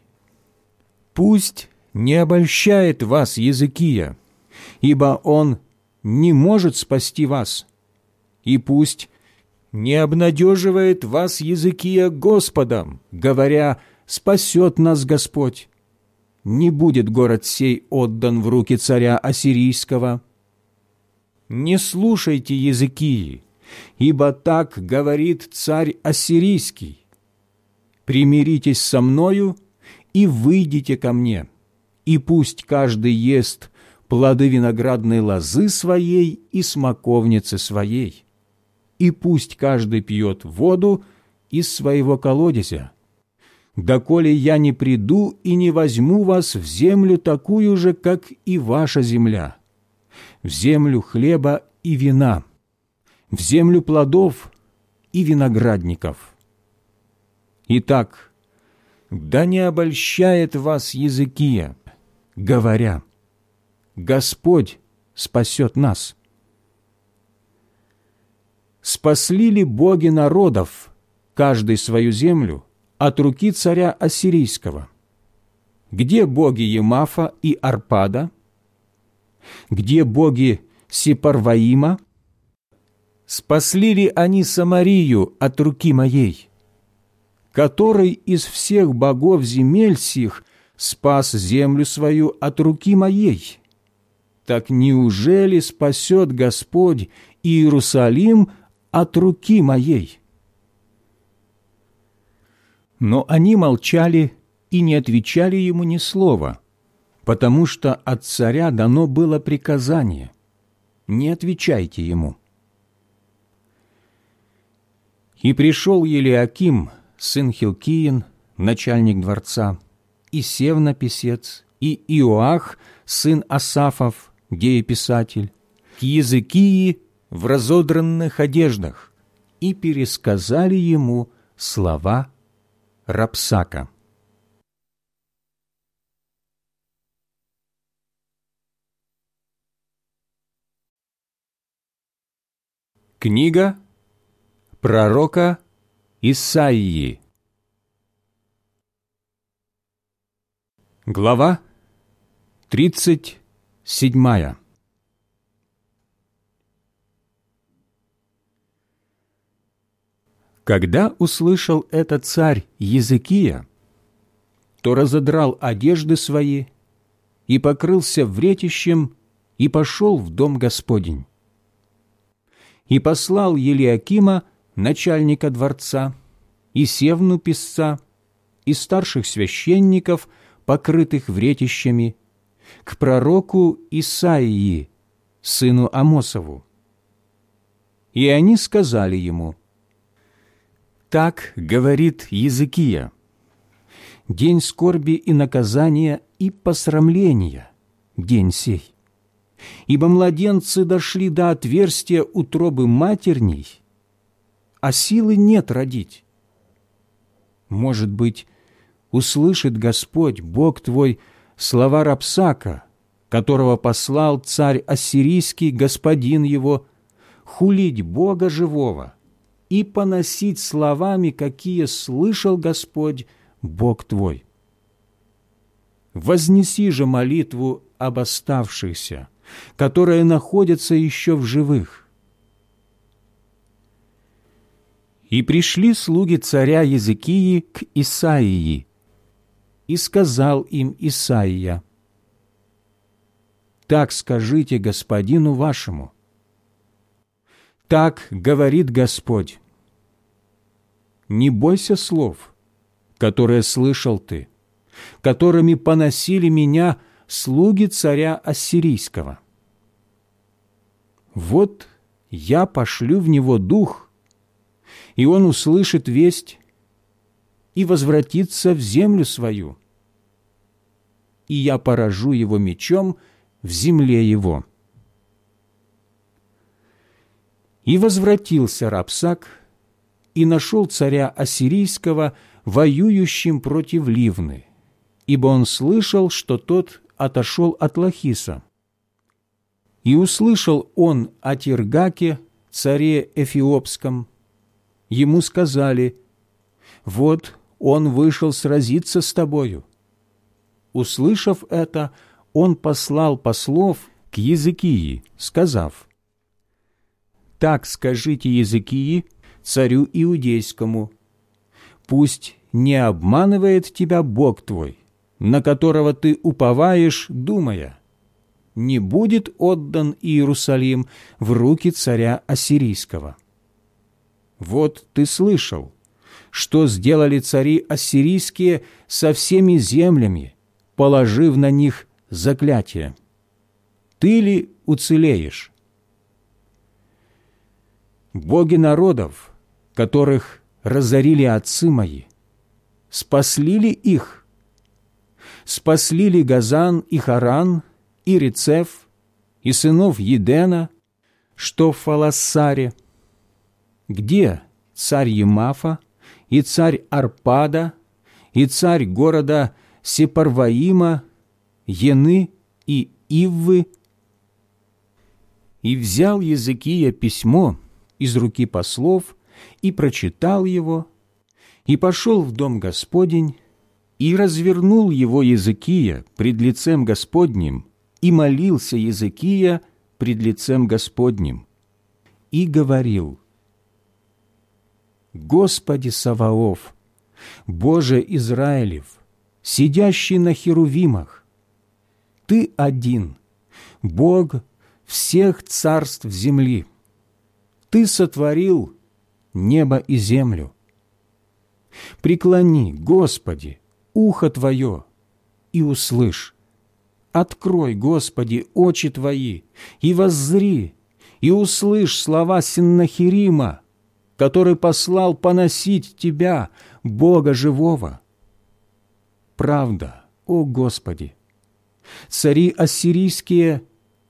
пусть не обольщает вас Языкия, ибо он не может спасти вас, и пусть не обнадеживает вас Языкия Господом, говоря, спасет нас Господь. Не будет город сей отдан в руки царя Ассирийского. Не слушайте Языкии, ибо так говорит царь Ассирийский. Примиритесь со мною и выйдите ко мне, и пусть каждый ест плоды виноградной лозы своей и смоковницы своей, и пусть каждый пьет воду из своего колодезя, доколе я не приду и не возьму вас в землю такую же, как и ваша земля, в землю хлеба и вина, в землю плодов и виноградников. Итак, да не обольщает вас Языкия, говоря, Господь спасет нас. Спасли ли боги народов, каждый свою землю, от руки царя Ассирийского? Где боги Емафа и Арпада? Где боги Сепарваима? Спасли ли они Самарию от руки моей? Который из всех богов земель сих спас землю свою от руки моей? Так неужели спасет Господь Иерусалим от руки моей?» Но они молчали и не отвечали ему ни слова, потому что от царя дано было приказание «Не отвечайте ему». И пришел Елиаким, сын Хилкиин, начальник дворца, и Севна писец, и Иоах, сын Асафов, дееписатель, к Языкии в разодранных одеждах, и пересказали ему слова Рапсака. Книга пророка Исаии Глава тридцать седьмая Когда услышал это царь Языкия, то разодрал одежды свои и покрылся вретищем и пошел в дом Господень. И послал Елиакима, начальника дворца, и Севну писца, и старших священников, покрытых вретищами, к пророку Исаии, сыну Амосову. И они сказали ему, «Так говорит Языкия, день скорби и наказания и посрамления, день сей. Ибо младенцы дошли до отверстия утробы матерней, а силы нет родить. Может быть, услышит Господь, Бог твой, слова Рапсака, которого послал царь Ассирийский, господин его, хулить Бога живого и поносить словами, какие слышал Господь, Бог твой. Вознеси же молитву об оставшихся, которые находятся еще в живых. И пришли слуги царя Языкии к Исаии, и сказал им Исаия, «Так скажите господину вашему, так говорит Господь, не бойся слов, которые слышал ты, которыми поносили меня слуги царя Ассирийского. Вот я пошлю в него дух, и он услышит весть и возвратится в землю свою, и я поражу его мечом в земле его». И возвратился Рапсак и нашел царя Ассирийского воюющим против Ливны, ибо он слышал, что тот отошел от Лахиса. И услышал он о Тиргаке, царе Эфиопском. Ему сказали, «Вот он вышел сразиться с тобою». Услышав это, он послал послов к Языкии, сказав, «Так скажите Языкии, царю Иудейскому, пусть не обманывает тебя Бог твой, на которого ты уповаешь, думая, не будет отдан Иерусалим в руки царя Ассирийского. Вот ты слышал, что сделали цари ассирийские со всеми землями, положив на них заклятие. Ты ли уцелеешь? Боги народов, которых разорили отцы мои, спасли ли их? Спасли ли Газан и Харан, и Рецев, и сынов Едена, что в Фалассаре? Где царь Емафа, и царь Арпада, и царь города Сепарваима, Ены и Иввы? И взял Языкия письмо из руки послов и прочитал его, и пошел в дом Господень, и развернул его Языкия пред лицем Господним, и молился Языкия пред лицем Господним, и говорил, «Господи Саваоф, Боже Израилев, сидящий на херувимах, Ты один, Бог всех царств земли, Ты сотворил небо и землю. Преклони, Господи, ухо Твое и услышь. Открой, Господи, очи Твои и воззри, и услышь слова Синнахирима, который послал поносить Тебя, Бога живого. Правда, о Господи! Цари ассирийские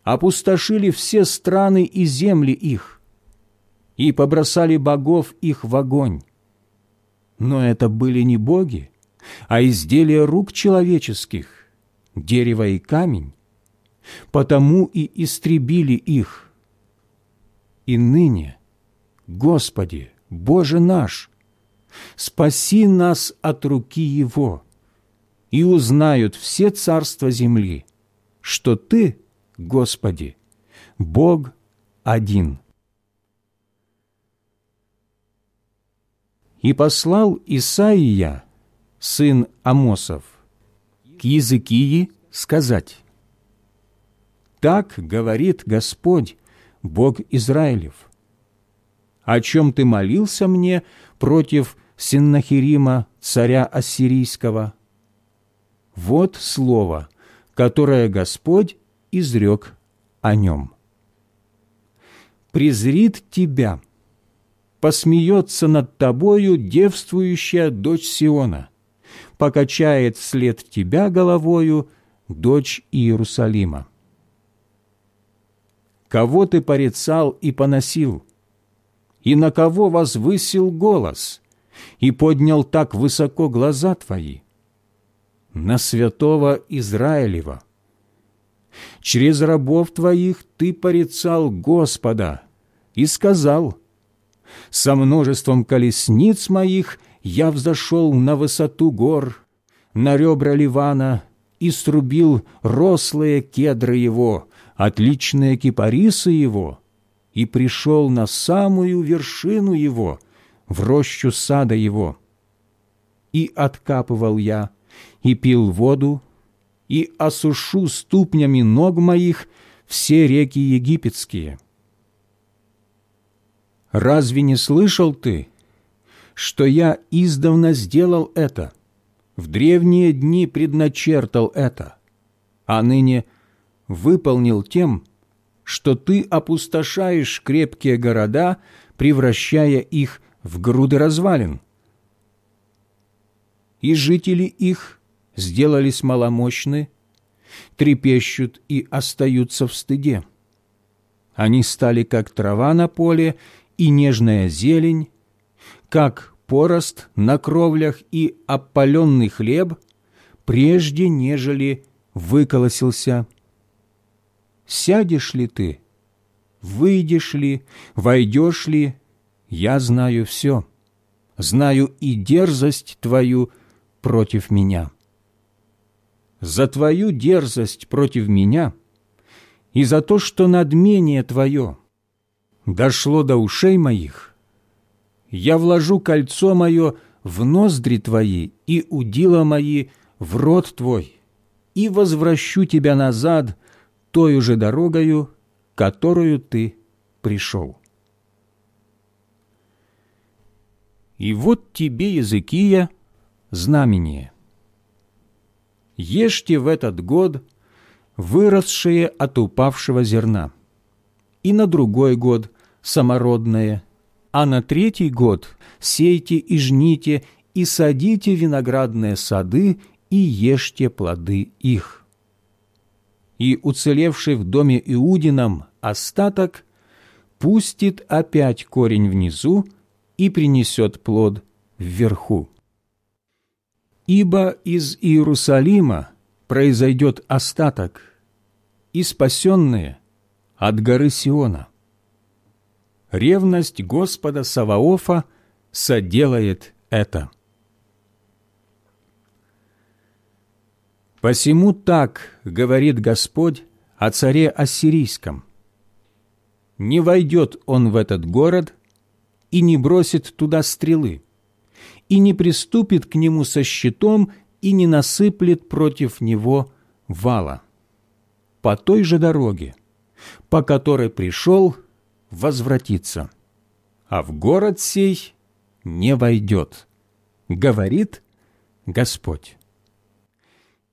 опустошили все страны и земли их, и побросали богов их в огонь. Но это были не боги, а изделия рук человеческих, дерево и камень, потому и истребили их. И ныне, Господи, Боже наш, спаси нас от руки Его, и узнают все царства земли, что Ты, Господи, Бог один. И послал Исаия, сын Амосов, к Языкии сказать, «Так говорит Господь, Бог Израилев, о чем ты молился мне против Синнахирима, царя Ассирийского? Вот слово, которое Господь изрек о нем. Презрит тебя, посмеется над тобою девствующая дочь Сиона, покачает вслед тебя головою дочь Иерусалима. Кого ты порицал и поносил? И на кого возвысил голос? И поднял так высоко глаза твои? На святого Израилева. Через рабов твоих ты порицал Господа и сказал, «Со множеством колесниц моих я взошел на высоту гор, на ребра Ливана и струбил рослые кедры его, отличные кипарисы его, и пришел на самую вершину его, в рощу сада его. И откапывал я, и пил воду, и осушу ступнями ног моих все реки египетские. Разве не слышал ты, что я издавна сделал это, в древние дни предначертал это, а ныне выполнил тем, что ты опустошаешь крепкие города, превращая их в груды развалин. И жители их сделались маломощны, трепещут и остаются в стыде. Они стали как трава на поле и нежная зелень, как порост на кровлях и опаленный хлеб, прежде нежели выколосился. Сядешь ли ты, выйдешь ли, войдешь ли, я знаю все, знаю и дерзость твою против меня. За твою дерзость против меня и за то, что надмение твое дошло до ушей моих, я вложу кольцо мое в ноздри твои и удила мои в рот твой, и возвращу тебя назад той же дорогою, которую ты пришел. И вот тебе, Языкия, знамение. Ешьте в этот год выросшее от упавшего зерна, и на другой год самородное, а на третий год сейте и жните, и садите виноградные сады, и ешьте плоды их и уцелевший в доме Иудином остаток пустит опять корень внизу и принесет плод вверху. Ибо из Иерусалима произойдет остаток, и спасенные от горы Сиона. Ревность Господа Саваофа соделает это. «Посему так говорит Господь о царе Ассирийском. Не войдет он в этот город и не бросит туда стрелы, и не приступит к нему со щитом и не насыплет против него вала. По той же дороге, по которой пришел, возвратиться, а в город сей не войдет, говорит Господь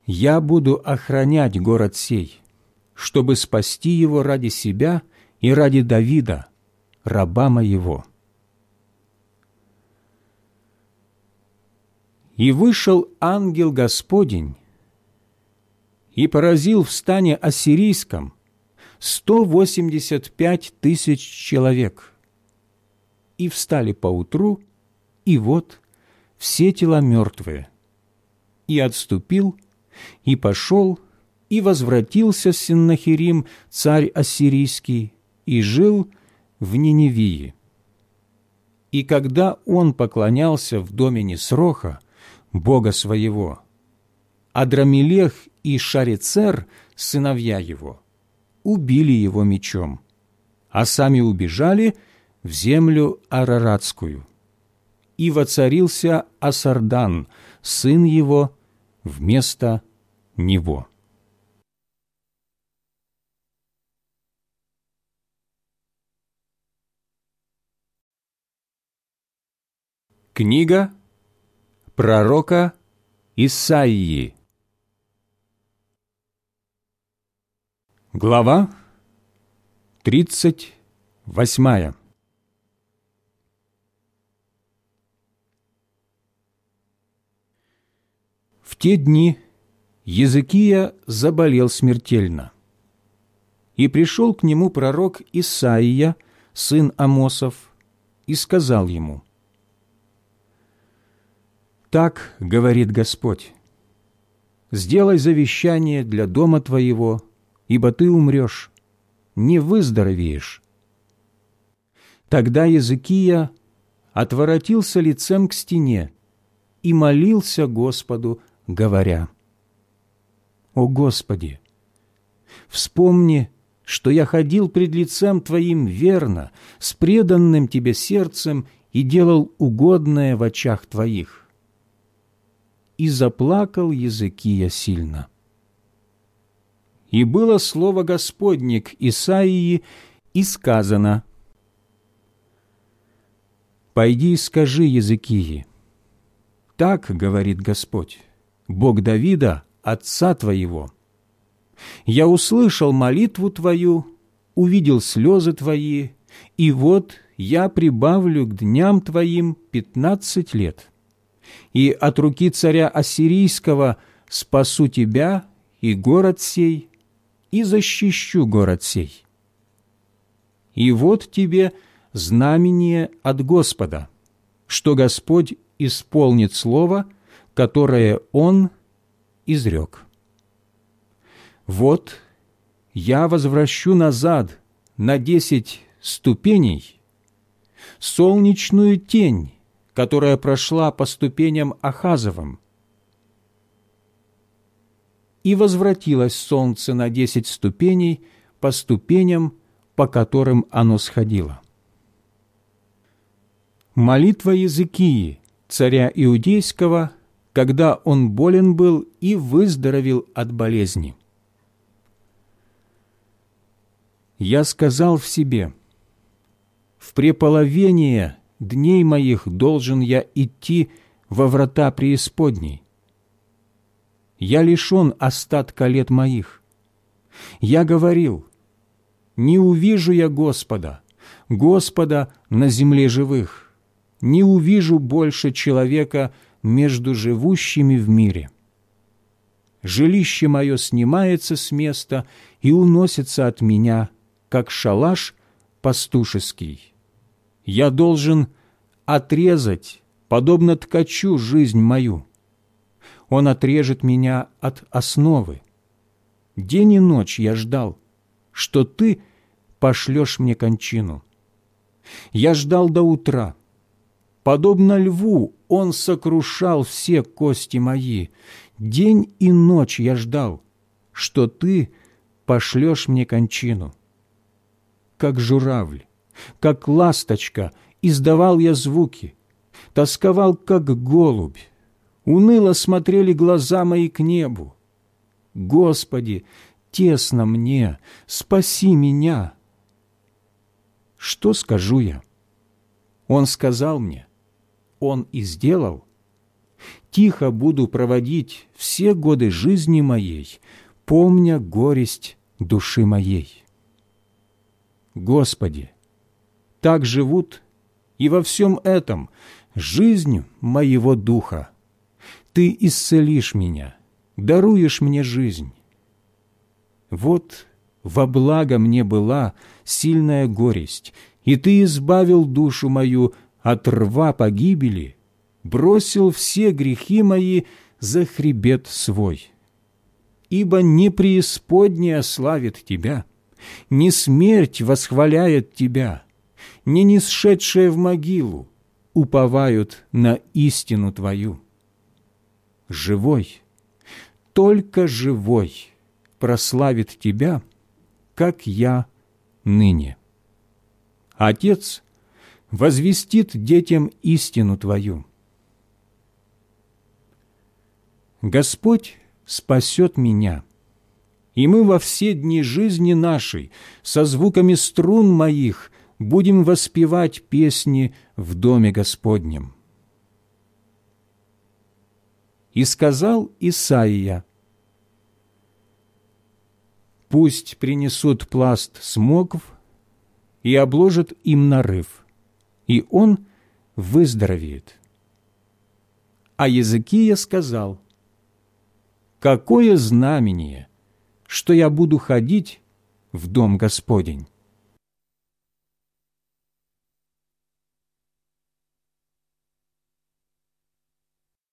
я буду охранять город сей, чтобы спасти его ради себя и ради Давида, раба моего». И вышел ангел Господень и поразил в стане ассирийском сто восемьдесят пять тысяч человек. И встали поутру, и вот все тела мертвые. И отступил и пошел, и возвратился Синнахирим, царь ассирийский, и жил в Ниневии. И когда он поклонялся в доме Несроха, бога своего, Адрамелех и Шарицер, сыновья его, убили его мечом, а сами убежали в землю Араратскую. И воцарился Асардан, сын его, вместо него. Книга пророка Исаии Глава тридцать восьмая В те дни Языкия заболел смертельно. И пришел к нему пророк Исаия, сын Амосов, и сказал ему, «Так говорит Господь, сделай завещание для дома твоего, ибо ты умрешь, не выздоровеешь». Тогда Языкия отворотился лицем к стене и молился Господу, говоря, «О Господи! Вспомни, что я ходил пред лицем Твоим верно, с преданным Тебе сердцем и делал угодное в очах Твоих». И заплакал Языкия сильно. И было слово Господне к Исаии, и сказано, «Пойди и скажи Языкии, так говорит Господь, Бог Давида, отца твоего. Я услышал молитву твою, увидел слезы твои, и вот я прибавлю к дням твоим пятнадцать лет. И от руки царя Ассирийского спасу тебя и город сей, и защищу город сей. И вот тебе знамение от Господа, что Господь исполнит слово, которое Он изрек. «Вот я возвращу назад на десять ступеней солнечную тень, которая прошла по ступеням Ахазовым, и возвратилось солнце на десять ступеней по ступеням, по которым оно сходило. Молитва Языкии, царя Иудейского, когда он болен был и выздоровел от болезни. Я сказал в себе, в преполовение дней моих должен я идти во врата преисподней. Я лишен остатка лет моих. Я говорил, не увижу я Господа, Господа на земле живых, не увижу больше человека, между живущими в мире. Жилище мое снимается с места и уносится от меня, как шалаш пастушеский. Я должен отрезать, подобно ткачу, жизнь мою. Он отрежет меня от основы. День и ночь я ждал, что ты пошлешь мне кончину. Я ждал до утра. Подобно льву он сокрушал все кости мои. День и ночь я ждал, что ты пошлешь мне кончину. Как журавль, как ласточка, издавал я звуки, тосковал, как голубь. Уныло смотрели глаза мои к небу. Господи, тесно мне, спаси меня. Что скажу я? Он сказал мне, он и сделал, тихо буду проводить все годы жизни моей, помня горесть души моей. Господи, так живут и во всем этом жизнь моего духа. Ты исцелишь меня, даруешь мне жизнь. Вот во благо мне была сильная горесть, и Ты избавил душу мою от рва погибели, бросил все грехи мои за хребет свой. Ибо не преисподняя славит Тебя, не смерть восхваляет Тебя, не нисшедшая в могилу уповают на истину Твою. Живой, только живой прославит Тебя, как я ныне. Отец возвестит детям истину Твою. Господь спасет меня, и мы во все дни жизни нашей со звуками струн моих будем воспевать песни в Доме Господнем». И сказал Исаия, «Пусть принесут пласт смокв и обложат им нарыв, и он выздоровеет». А Языкия сказал, «Какое знамение, что я буду ходить в Дом Господень?»